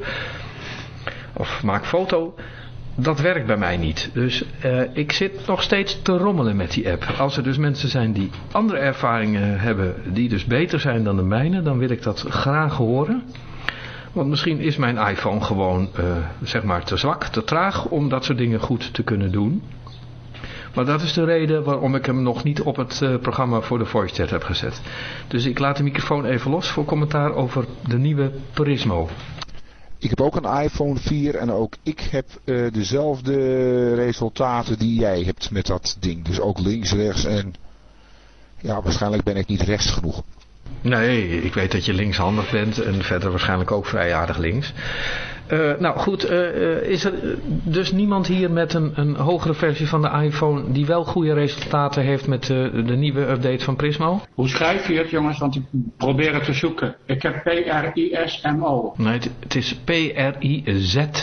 Of maak foto. Dat werkt bij mij niet. Dus eh, ik zit nog steeds te rommelen met die app. Als er dus mensen zijn die andere ervaringen hebben die dus beter zijn dan de mijne, dan wil ik dat graag horen. Want misschien is mijn iPhone gewoon eh, zeg maar te zwak, te traag om dat soort dingen goed te kunnen doen. Maar dat is de reden waarom ik hem nog niet op het eh, programma voor de voice chat heb gezet. Dus ik laat de microfoon even los voor commentaar over de nieuwe Prismo. Ik heb ook een iPhone 4 en ook ik heb eh, dezelfde resultaten die jij hebt met dat ding. Dus ook links, rechts en ja, waarschijnlijk ben ik niet rechts genoeg. Nee, ik weet dat je linkshandig bent en verder waarschijnlijk ook vrij aardig links. Eh, nou goed, eh, eh, is er dus niemand hier met een, een hogere versie van de iPhone die wel goede resultaten heeft met eh, de nieuwe update van Prismo? Hoe schrijf je het jongens? Want ik probeer het te zoeken. Ik heb P-R-I-S-M-O. Nee, het, het is P-R-I-Z-M-O.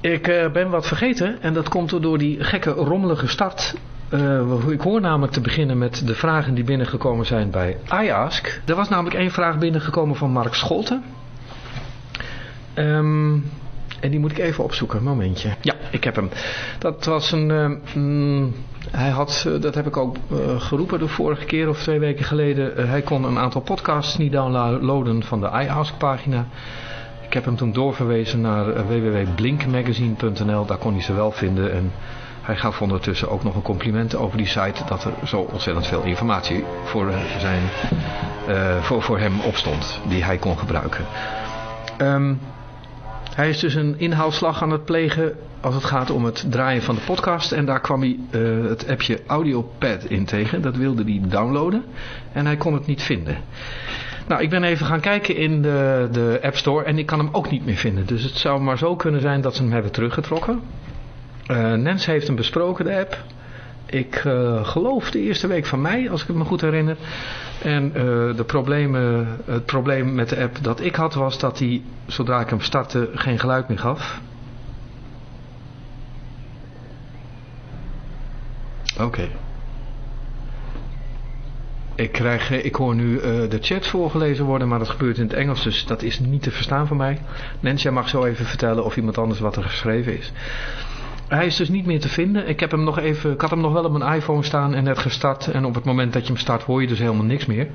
Ik ben wat vergeten en dat komt door die gekke rommelige start. Eh, ik hoor namelijk te beginnen met de vragen die binnengekomen zijn bij iAsk. Er was namelijk één vraag binnengekomen van Mark Scholten. Ehm, en die moet ik even opzoeken, momentje. Ja, ik heb hem. Dat was een... ehm, mm, hij had, eh, dat heb ik ook eh, geroepen de vorige keer of twee weken geleden. Hij kon een aantal podcasts niet downloaden van de iAsk pagina. Ik heb hem toen doorverwezen naar www.blinkmagazine.nl. Daar kon hij ze wel vinden. En hij gaf ondertussen ook nog een compliment over die site. Dat er zo ontzettend veel informatie voor, zijn, eh, voor, voor hem opstond. Die hij kon gebruiken. Ehm, hij is dus een inhaalslag aan het plegen als het gaat om het draaien van de podcast. En daar kwam hij eh, het appje Audiopad in tegen. Dat wilde hij downloaden. En hij kon het niet vinden. Nou, ik ben even gaan kijken in de, de App Store en ik kan hem ook niet meer vinden. Dus het zou maar zo kunnen zijn dat ze hem hebben teruggetrokken. Eh Nens heeft hem besproken, de app. Ik eh, geloof de eerste week van mei, als ik het me goed herinner. En eh, de problemen, het probleem met de app dat ik had was dat hij, zodra ik hem startte, geen geluid meer gaf. Oké. Ik, krijg, ik hoor nu de chat voorgelezen worden, maar dat gebeurt in het Engels, dus dat is niet te verstaan voor mij. Nancy, jij mag zo even vertellen of iemand anders wat er geschreven is. Hij is dus niet meer te vinden. Ik, heb hem nog even, ik had hem nog wel op mijn iPhone staan en net gestart. En op het moment dat je hem start hoor je dus helemaal niks meer.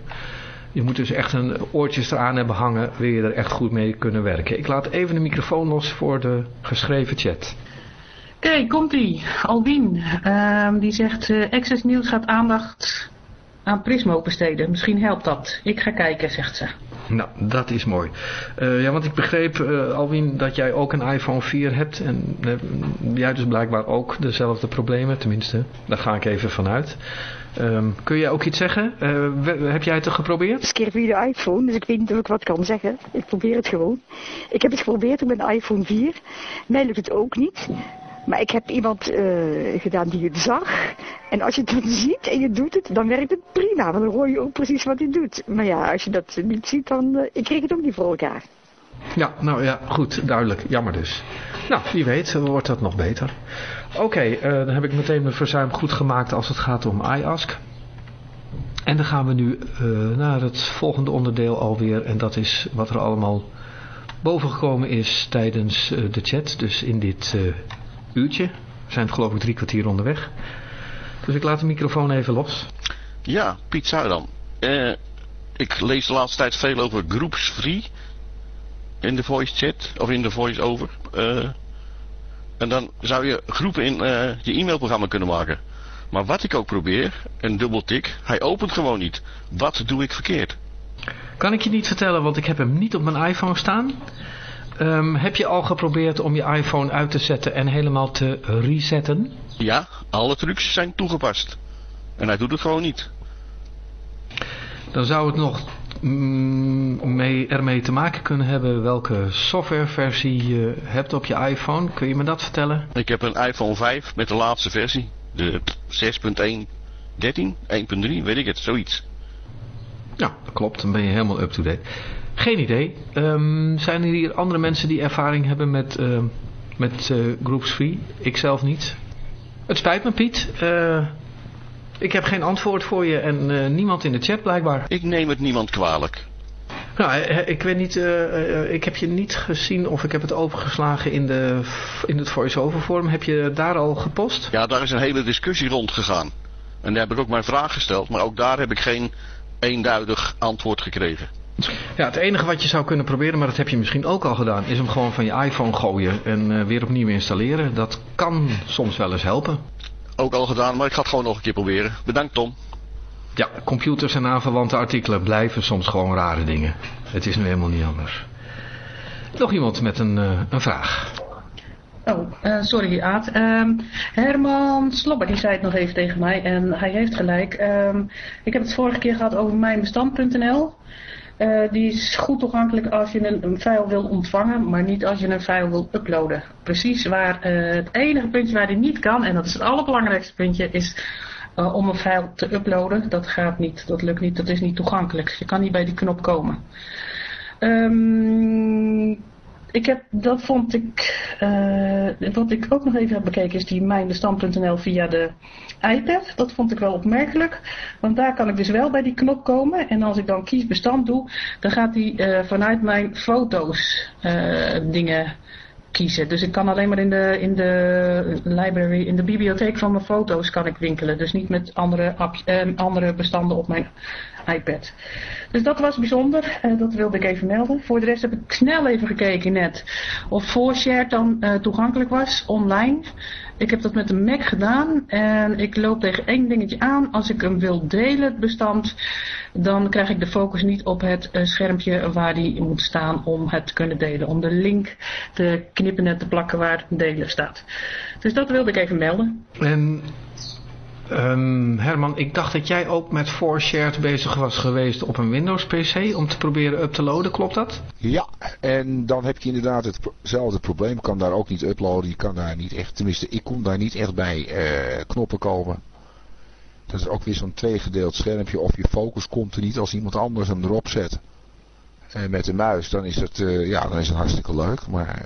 Je moet dus echt een oortjes eraan hebben hangen, wil je er echt goed mee kunnen werken. Ik laat even de microfoon los voor de geschreven chat. Oké, komt-ie. Albien, ehm, die zegt eh, Access Nieuws gaat aandacht aan Prismo besteden. Misschien helpt dat. Ik ga kijken, zegt ze. Nou, dat is mooi. Eh, ja, want ik begreep, eh Alwin, dat jij ook een iPhone 4 hebt. En eh, jij dus blijkbaar ook dezelfde problemen. Tenminste, daar ga ik even vanuit. Ehm, kun je ook iets zeggen? Heb jij het er geprobeerd? is keer de iPhone, dus ik weet niet of ik wat kan zeggen. Ik probeer het gewoon. Ik heb het geprobeerd op mijn iPhone 4. Mij lukt het ook niet. Maar ik heb iemand eh, gedaan die het zag. En als je het ziet en je doet het, dan werkt het prima. Want dan hoor je ook precies wat hij doet. Maar ja, als je dat niet ziet, dan... eh, ik kreeg het ook niet voor elkaar. Ja, nou ja, goed, duidelijk. Jammer dus. Nou, wie weet wordt dat nog beter. Oké, eh, dan heb ik meteen mijn verzuim goed gemaakt als het gaat om iAsk. En dan gaan we nu naar het volgende onderdeel alweer. En dat is wat er allemaal bovengekomen is tijdens de chat. Dus in dit uurtje. We zijn geloof ik drie kwartier onderweg. Dus ik laat de microfoon even los. Ja, Piet Zuidam. Eh, ik lees de laatste tijd veel over groepsfree in de voice chat of in de voice over. Eh, en dan zou je groepen in eh, je e-mailprogramma kunnen maken. Maar wat ik ook probeer, een dubbeltik, hij opent gewoon niet. Wat doe ik verkeerd? Kan ik je niet vertellen, want ik heb hem niet op mijn iPhone staan. Ehm, heb je al geprobeerd om je iPhone uit te zetten en helemaal te resetten? Ja, alle trucs zijn toegepast. En hij doet het gewoon niet. Dan zou het nog mm, mee, ermee te maken kunnen hebben welke softwareversie je hebt op je iPhone. Kun je me dat vertellen? Ik heb een iPhone 5 met de laatste versie. De 6.1.13, 1.3, weet ik het, zoiets. Ja, dat klopt. Dan ben je helemaal up-to-date. Geen idee. Ehm, zijn er hier andere mensen die ervaring hebben met, ehm, met eh, groupsfree? Ik zelf niet. Het spijt me Piet. Eh, ik heb geen antwoord voor je en eh, niemand in de chat blijkbaar. Ik neem het niemand kwalijk. Nou, ik weet niet, ik heb je niet gezien of ik heb het overgeslagen in, de, in het voice-over forum. Heb je daar al gepost? Ja, daar is een hele discussie rond gegaan. En daar heb ik ook mijn vraag gesteld, maar ook daar heb ik geen eenduidig antwoord gekregen. Ja, het enige wat je zou kunnen proberen, maar dat heb je misschien ook al gedaan, is hem gewoon van je iPhone gooien en eh, weer opnieuw installeren. Dat kan soms wel eens helpen. Ook al gedaan, maar ik ga het gewoon nog een keer proberen. Bedankt Tom. Ja, computers en aanverwante artikelen blijven soms gewoon rare dingen. Het is nu helemaal niet anders. Nog iemand met een, eh, een vraag. Oh, eh, sorry Aad. Ehm, Herman Slobber die zei het nog even tegen mij en hij heeft gelijk. Ehm, ik heb het vorige keer gehad over mijnbestand.nl. Eh, die is goed toegankelijk als je een, een file wil ontvangen, maar niet als je een file wil uploaden. Precies waar eh, het enige puntje waar die niet kan, en dat is het allerbelangrijkste puntje, is eh, om een file te uploaden. Dat gaat niet, dat lukt niet, dat is niet toegankelijk. Je kan niet bij die knop komen. Ehm, ik heb, dat vond ik, eh, wat ik ook nog even heb bekeken is die mijnbestand.nl via de iPad. Dat vond ik wel opmerkelijk, want daar kan ik dus wel bij die knop komen. En als ik dan kies bestand doe, dan gaat die eh, vanuit mijn foto's eh, dingen kiezen. Dus ik kan alleen maar in de, in de library, in de bibliotheek van mijn foto's kan ik winkelen. Dus niet met andere, andere bestanden op mijn iPad. Dus dat was bijzonder. Eh, dat wilde ik even melden. Voor de rest heb ik snel even gekeken net of ForShare dan eh, toegankelijk was online. Ik heb dat met een Mac gedaan en ik loop tegen één dingetje aan. Als ik hem wil delen, het bestand, dan krijg ik de focus niet op het eh, schermpje waar die moet staan om het te kunnen delen. Om de link te knippen en te plakken waar delen staat. Dus dat wilde ik even melden. En ehm, Herman, ik dacht dat jij ook met ForShared bezig was geweest op een Windows PC om te proberen up te loaden, klopt dat? Ja, en dan heb je inderdaad hetzelfde probleem. Kan daar ook niet uploaden. Je kan daar niet echt, tenminste ik kon daar niet echt bij eh, knoppen komen. Dat is ook weer zo'n tweegedeeld schermpje. Of je focus komt er niet als iemand anders hem erop zet. Uh, met de muis, dan is het, uh, ja, dan is het hartstikke leuk. Maar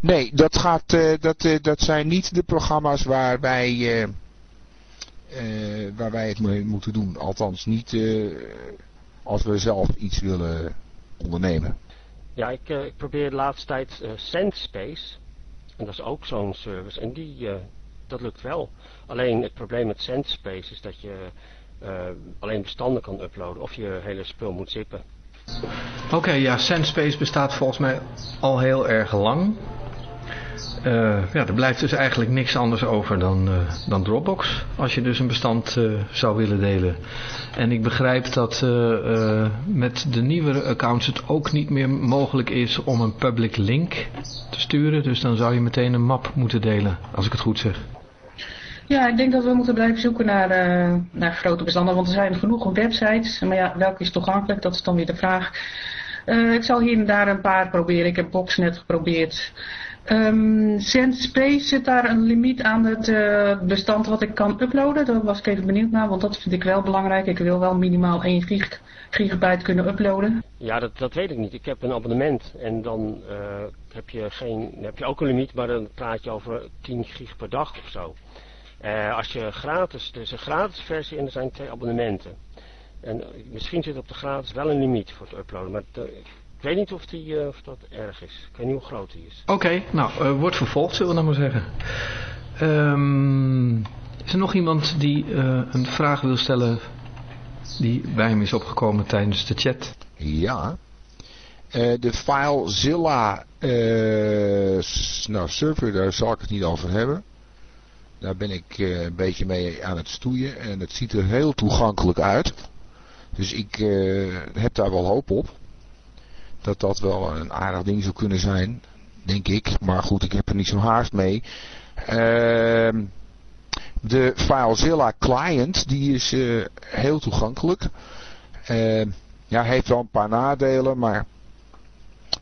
nee, dat, gaat, dat, dat zijn niet de programma's waar wij, waar wij het mee moeten doen. Althans niet als we zelf iets willen ondernemen. Ja, ik, ik probeer de laatste tijd SendSpace. En dat is ook zo'n service. En die, dat lukt wel. Alleen het probleem met SendSpace is dat je alleen bestanden kan uploaden. Of je hele spul moet zippen. Oké, okay, ja, SendSpace bestaat volgens mij al heel erg lang. Uh, ja, er blijft dus eigenlijk niks anders over dan, uh, dan Dropbox. Als je dus een bestand uh, zou willen delen. En ik begrijp dat met de nieuwere accounts het ook niet meer mogelijk is om een public link te sturen. Dus dan zou je meteen een map moeten delen, als ik het goed zeg. Ja, ik denk dat we moeten blijven zoeken naar, naar grote bestanden, want er zijn genoeg websites. Maar ja, welke is toegankelijk, dat is dan weer de vraag. Ik zal hier en daar een paar proberen. Ik heb Box net geprobeerd. Um, SendSpace zit daar een limiet aan het uh, bestand wat ik kan uploaden. Daar was ik even benieuwd naar, want dat vind ik wel belangrijk. Ik wil wel minimaal 1 gig, gigabyte kunnen uploaden. Ja, dat, dat weet ik niet. Ik heb een abonnement en dan uh, heb, je geen, heb je ook een limiet, maar dan praat je over 10 gig per dag of zo. Uh, als je gratis, er is een gratis versie en er zijn twee abonnementen. En misschien zit op de gratis wel een limiet voor het uploaden, maar ik weet niet of, die, uh, of dat erg is. Ik weet niet hoe groot die is. Oké, okay, nou, uh, wordt vervolgd, zullen we dan maar zeggen. Um, is er nog iemand die uh, een vraag wil stellen die bij hem is opgekomen tijdens de chat? Ja. de FileZilla nou, server, daar zal ik het niet over hebben. Daar ben ik uh, een beetje mee aan het stoeien en het ziet er heel toegankelijk uit. Dus ik uh, heb daar wel hoop op. Dat dat wel een aardig ding zou kunnen zijn, denk ik. Maar goed, ik heb er niet zo haast mee. Uh, de FileZilla client, die is uh, heel toegankelijk. ja, heeft wel een paar nadelen, maar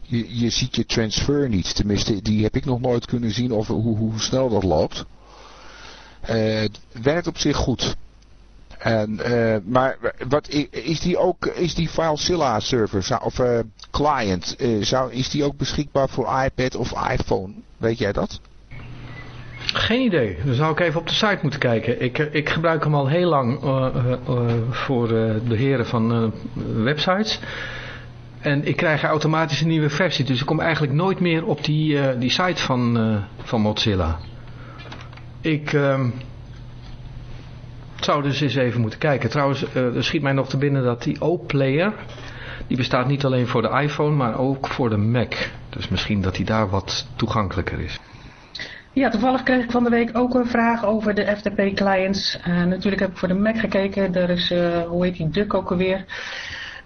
je, ziet je transfer niet. Tenminste, die heb ik nog nooit kunnen zien of hoe, hoe snel dat loopt. Uh, werkt op zich goed. En, uh, maar wat, is die ook, is die FileZilla server of uh, client, zou, is die ook beschikbaar voor iPad of iPhone? Weet jij dat? Geen idee. Dan zou ik even op de site moeten kijken. Ik, ik gebruik hem al heel lang voor de heren van websites. En ik krijg automatisch een nieuwe versie. Dus ik kom eigenlijk nooit meer op die, die site van, van Mozilla. Ik uh, zou dus eens even moeten kijken. Trouwens, uh, er schiet mij nog te binnen dat die O-Player... die bestaat niet alleen voor de iPhone, maar ook voor de Mac. Dus misschien dat die daar wat toegankelijker is. Ja, toevallig kreeg ik van de week ook een vraag over de FTP-clients. Uh, natuurlijk heb ik voor de Mac gekeken. Er is, uh, hoe heet die, Duck ook alweer...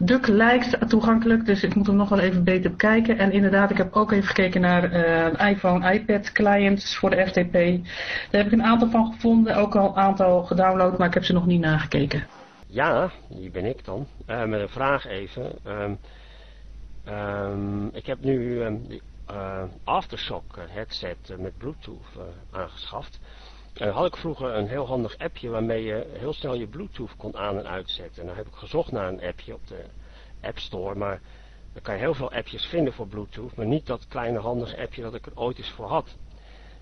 Duck lijkt toegankelijk, dus ik moet hem nog wel even beter bekijken. En inderdaad, ik heb ook even gekeken naar uh, iPhone, iPad clients voor de FTP. Daar heb ik een aantal van gevonden, ook al een aantal gedownload, maar ik heb ze nog niet nagekeken. Ja, hier ben ik dan. Uh, met een vraag even. Um, um, ik heb nu um, Aftershock headset met Bluetooth aangeschaft. Uh, had ik vroeger een heel handig appje waarmee je heel snel je Bluetooth kon aan- en uitzetten. En dan heb ik gezocht naar een appje op de App Store, maar dan kan je heel veel appjes vinden voor Bluetooth, maar niet dat kleine handige appje dat ik er ooit eens voor had.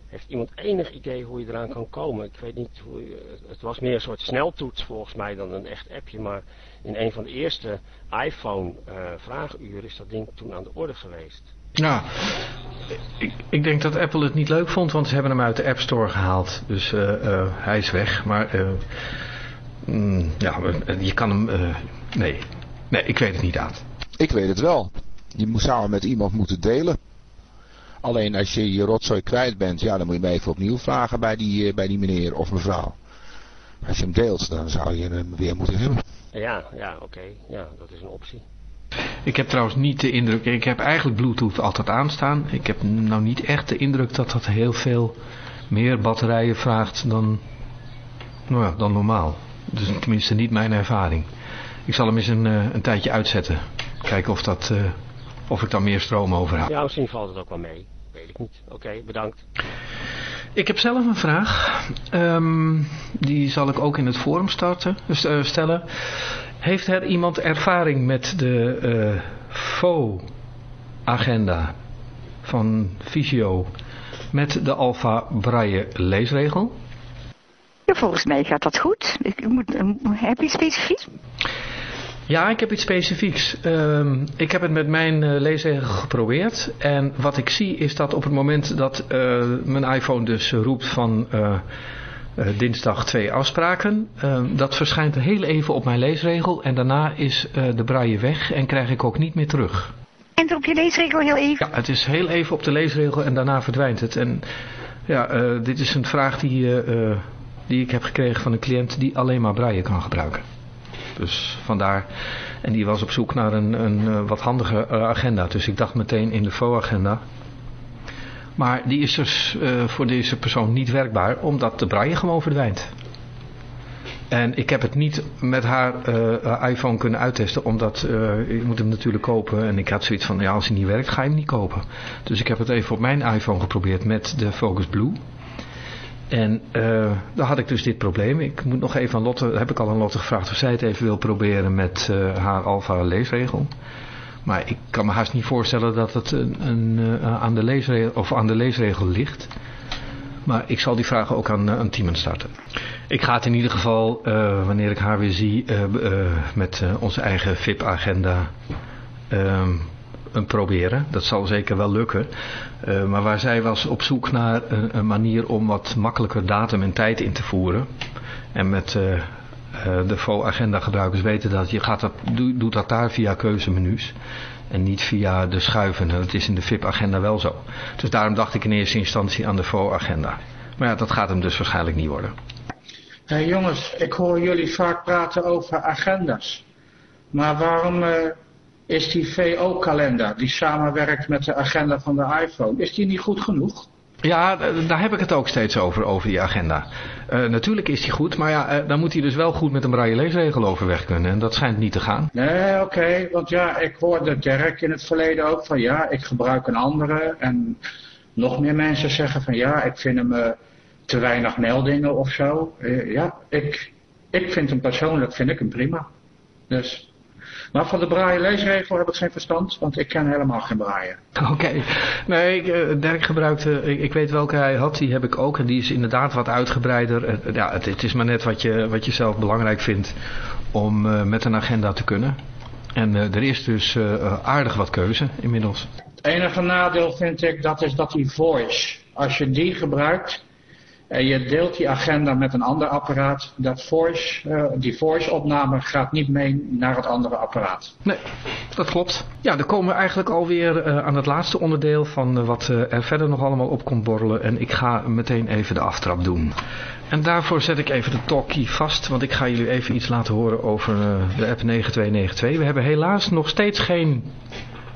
Heeft iemand enig idee hoe je eraan kan komen? Ik weet niet hoe het was meer een soort sneltoets volgens mij dan een echt appje, maar in een van de eerste iPhone uh, vraaguren is dat ding toen aan de orde geweest. Nou, ik, ik, denk dat Apple het niet leuk vond, want ze hebben hem uit de App Store gehaald. Dus uh, uh, hij is weg. Maar uh, mm, ja, je kan hem... nee. nee, ik weet het niet, aan. Ik weet het wel. Je zou hem met iemand moeten delen. Alleen als je je rotzooi kwijt bent, ja, dan moet je hem even opnieuw vragen bij die, bij die meneer of mevrouw. Als je hem deelt, dan zou je hem weer moeten hebben. Ja, ja, oké. Okay. Ja, dat is een optie. Ik heb trouwens niet de indruk, ik heb eigenlijk Bluetooth altijd aanstaan. Ik heb nou niet echt de indruk dat dat heel veel meer batterijen vraagt dan, nou ja, dan normaal. Dus tenminste niet mijn ervaring. Ik zal hem eens een, uh, een tijdje uitzetten. Kijken of, dat, uh, of ik dan meer stroom overhoud. Ja, misschien valt het ook wel mee. Weet ik niet. Oké, okay, bedankt. Ik heb zelf een vraag. Ehm, die zal ik ook in het forum starten, dus, eh, stellen. Heeft er iemand ervaring met de eh FO-agenda van Visio met de Alpha Braille leesregel? Ja, volgens mij gaat dat goed. Ik moet, eh, heb je specifiek? Ja, ik heb iets specifieks. Ehm, ik heb het met mijn eh, leesregel geprobeerd. En wat ik zie is dat op het moment dat mijn iPhone dus roept van eh, dinsdag twee afspraken. ehm, dat verschijnt heel even op mijn leesregel. En daarna is eh, de braille weg en krijg ik ook niet meer terug. En op je leesregel heel even? Ja, het is heel even op de leesregel en daarna verdwijnt het. En ja, eh, dit is een vraag die, die ik heb gekregen van een cliënt die alleen maar braille kan gebruiken. Dus vandaar. En die was op zoek naar een, een wat handige agenda. Dus ik dacht meteen in de FO-agenda. Maar die is dus eh, voor deze persoon niet werkbaar, omdat de braille gewoon verdwijnt. En ik heb het niet met haar eh, iPhone kunnen uittesten, omdat eh, ik moet hem natuurlijk kopen. En ik had zoiets van, ja, als hij niet werkt, ga je hem niet kopen. Dus ik heb het even op mijn iPhone geprobeerd met de Focus Blue. En uh, daar had ik dus dit probleem. Ik moet nog even aan Lotte, heb ik al aan Lotte gevraagd of zij het even wil proberen met haar alfa leesregel. Maar ik kan me haast niet voorstellen dat het een, een, uh, aan, de leesregel, of aan de leesregel ligt. Maar ik zal die vragen ook aan, aan Timon starten. Ik ga het in ieder geval, uh, wanneer ik haar weer zie, uh, uh, met onze eigen VIP-agenda um, proberen. Dat zal zeker wel lukken. Uh, maar waar zij was op zoek naar een, manier om wat makkelijker datum en tijd in te voeren. En met uh, uh, de FO-agenda gebruikers weten dat je gaat dat, doe, doet dat daar via keuzemenu's. En niet via de schuiven. Dat is in de VIP-agenda wel zo. Dus daarom dacht ik in eerste instantie aan de FO-agenda. Maar ja, dat gaat hem dus waarschijnlijk niet worden. Jongens, ik hoor jullie vaak praten over agenda's. Maar waarom uh, is die VO-kalender, die samenwerkt met de agenda van de iPhone, is die niet goed genoeg? Ja, daar heb ik het ook steeds over, over die agenda. Uh, natuurlijk is die goed, maar ja, uh, dan moet hij dus wel goed met een braille leesregel overweg kunnen. En dat schijnt niet te gaan. Nee, oké, want ja, ik hoorde Dirk in het verleden ook van ja, ik gebruik een andere. En nog meer mensen zeggen van ja, ik vind hem te weinig meldingen of zo. ja, ik, ik vind hem persoonlijk, vind ik hem prima. Dus... Maar van de braille leesregel heb ik geen verstand, want ik ken helemaal geen braille. Oké, okay. nee, ik, uh, Dirk gebruikte, ik, ik, weet welke hij had, die heb ik ook. En die is inderdaad wat uitgebreider. Ja, het, het, is maar net wat je, wat je zelf belangrijk vindt om uh, met een agenda te kunnen. En er is dus aardig wat keuze inmiddels. Het enige nadeel vind ik, dat is dat die voice, als je die gebruikt, en je deelt die agenda met een ander apparaat. Dat voice, uh, die voice-opname gaat niet mee naar het andere apparaat. Nee, dat klopt. Ja, dan komen we eigenlijk alweer uh, aan het laatste onderdeel van uh, wat er verder nog allemaal op komt borrelen. En ik ga meteen even de aftrap doen. En daarvoor zet ik even de talkie vast, want ik ga jullie even iets laten horen over de app 9292. We hebben helaas nog steeds geen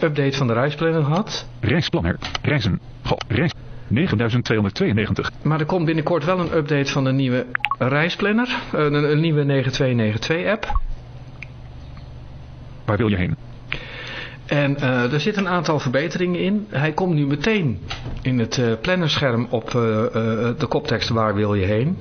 update van de reisplanner gehad. Reisplanner, reizen, goh, reis. 9292. Maar er komt binnenkort wel een update van de nieuwe reisplanner. Een, een nieuwe 9292 app. Waar wil je heen? En uh, er zitten een aantal verbeteringen in. Hij komt nu meteen in het uh, plannerscherm op uh, de koptekst waar wil je heen.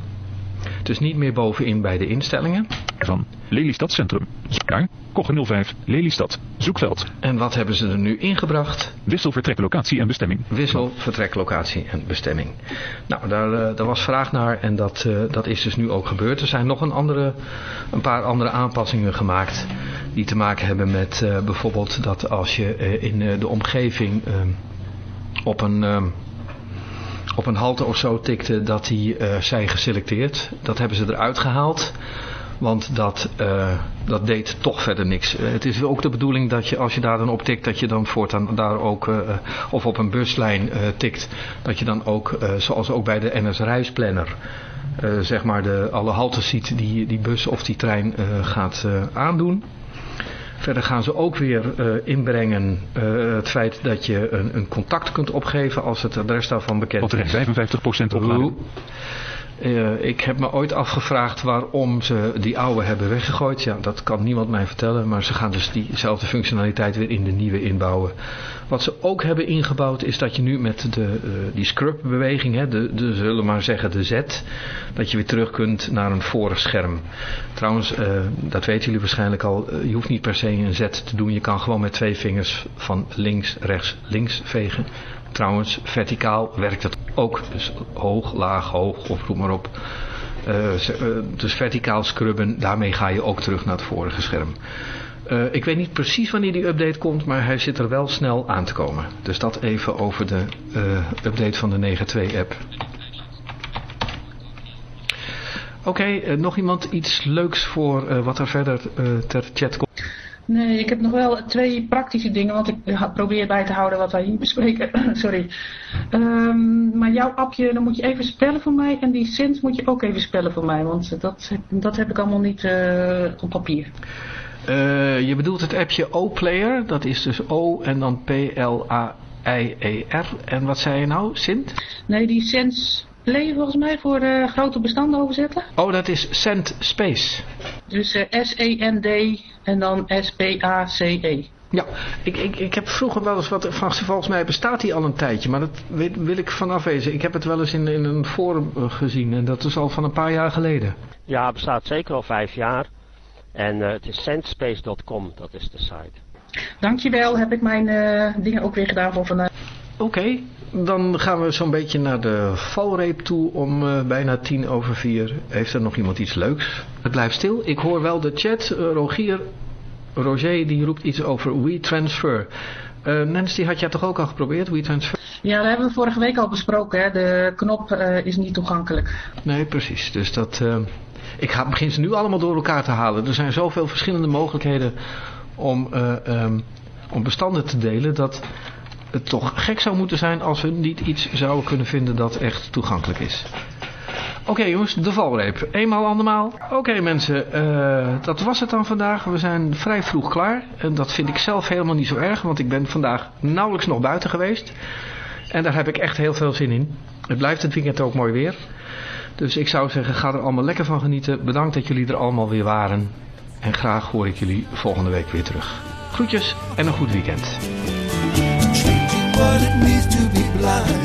Dus niet meer bovenin bij de instellingen. Van Lelystad Centrum. Daar, Kogge 05, Lelystad, Zoekveld. En wat hebben ze er nu ingebracht? Wissel vertreklocatie en bestemming. Wissel vertreklocatie en bestemming. Nou, daar, uh, daar was vraag naar en dat, uh, dat is dus nu ook gebeurd. Er zijn nog een, andere, een paar andere aanpassingen gemaakt die te maken hebben met uh, bijvoorbeeld dat als je in de omgeving op een op een halte of zo tikte dat die uh, zijn geselecteerd. Dat hebben ze eruit gehaald. Want dat, uh, dat deed toch verder niks. Uh, het is ook de bedoeling dat je als je daar dan op tikt, dat je dan voortaan daar ook, of op een buslijn tikt, dat je dan ook, zoals ook bij de NS Reisplanner, zeg maar de, alle haltes ziet die die bus of die trein gaat aandoen. Verder gaan ze ook weer uh, inbrengen uh, het feit dat je een, een, contact kunt opgeven als het adres daarvan bekend is. 55% opladen. Eh, ik heb me ooit afgevraagd waarom ze die oude hebben weggegooid. Ja, dat kan niemand mij vertellen, maar ze gaan dus diezelfde functionaliteit weer in de nieuwe inbouwen. Wat ze ook hebben ingebouwd is dat je nu met de, eh, die scrub beweging, de, de, zullen maar zeggen de Z, dat je weer terug kunt naar een vorig scherm. Trouwens, eh, dat weten jullie waarschijnlijk al, je hoeft niet per se een Z te doen. Je kan gewoon met twee vingers van links, rechts, links vegen. Trouwens, verticaal werkt het ook. Dus hoog, laag, hoog of roep maar op. Uh, dus verticaal scrubben, daarmee ga je ook terug naar het vorige scherm. Uh, ik weet niet precies wanneer die update komt, maar hij zit er wel snel aan te komen. Dus dat even over de update van de 9.2 app. Oké, nog iemand iets leuks voor wat er verder ter chat komt? Nee, ik heb nog wel twee praktische dingen, want ik probeer bij te houden wat wij hier bespreken. Sorry. Um, maar jouw appje, dan moet je even spellen voor mij. En die Sins moet je ook even spellen voor mij, want dat, dat heb ik allemaal niet op papier. Uh, je bedoelt het appje O-Player, dat is dus O en dan P-L-A-I-E-R. En wat zei je nou, Sint? Nee, die Sense Play volgens mij voor uh, grote bestanden overzetten. Oh, dat is Send Space. Dus uh, S-E-N-D en dan S-P-A-C-E. Ja, ik, ik, ik heb vroeger wel eens wat van, volgens mij bestaat die al een tijdje, maar dat wil, wil ik vanaf wezen. Ik heb het wel eens in, in een forum gezien en dat is al van een paar jaar geleden. Ja, het bestaat zeker al vijf jaar. En uh, het is sendspace.com, dat is de site. Dankjewel, heb ik mijn uh, dingen ook weer gedaan voor vandaag. Oké, okay, dan gaan we zo'n beetje naar de valreep toe om uh, bijna tien over vier. Heeft er nog iemand iets leuks? Het blijft stil. Ik hoor wel de chat. Rogier, Roger die roept iets over WeTransfer. Uh, Nancy, had jij toch ook al geprobeerd, WeTransfer? Ja, dat hebben we vorige week al besproken. Hè. De knop uh, is niet toegankelijk. Nee, precies. Dus dat... Uh, ik ga, begin ze nu allemaal door elkaar te halen. Er zijn zoveel verschillende mogelijkheden om, uh, um, om bestanden te delen... dat het toch gek zou moeten zijn als we niet iets zouden kunnen vinden dat echt toegankelijk is. Oké jongens, de valreep. Eenmaal, andermaal. Oké mensen, uh, dat was het dan vandaag. We zijn vrij vroeg klaar. En dat vind ik zelf helemaal niet zo erg, want ik ben vandaag nauwelijks nog buiten geweest. En daar heb ik echt heel veel zin in. Het blijft het weekend ook mooi weer. Dus ik zou zeggen, ga er allemaal lekker van genieten. Bedankt dat jullie er allemaal weer waren. En graag hoor ik jullie volgende week weer terug. Groetjes en een goed weekend. What it means to be blind.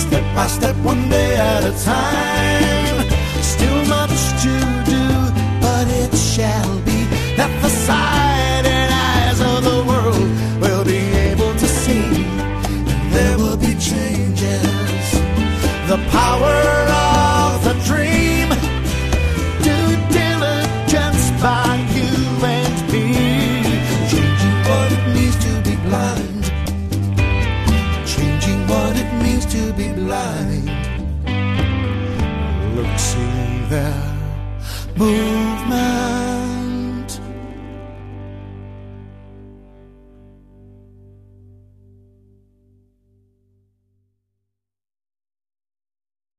Step by step, one day at a time. Still much to do, but it shall be that the Move.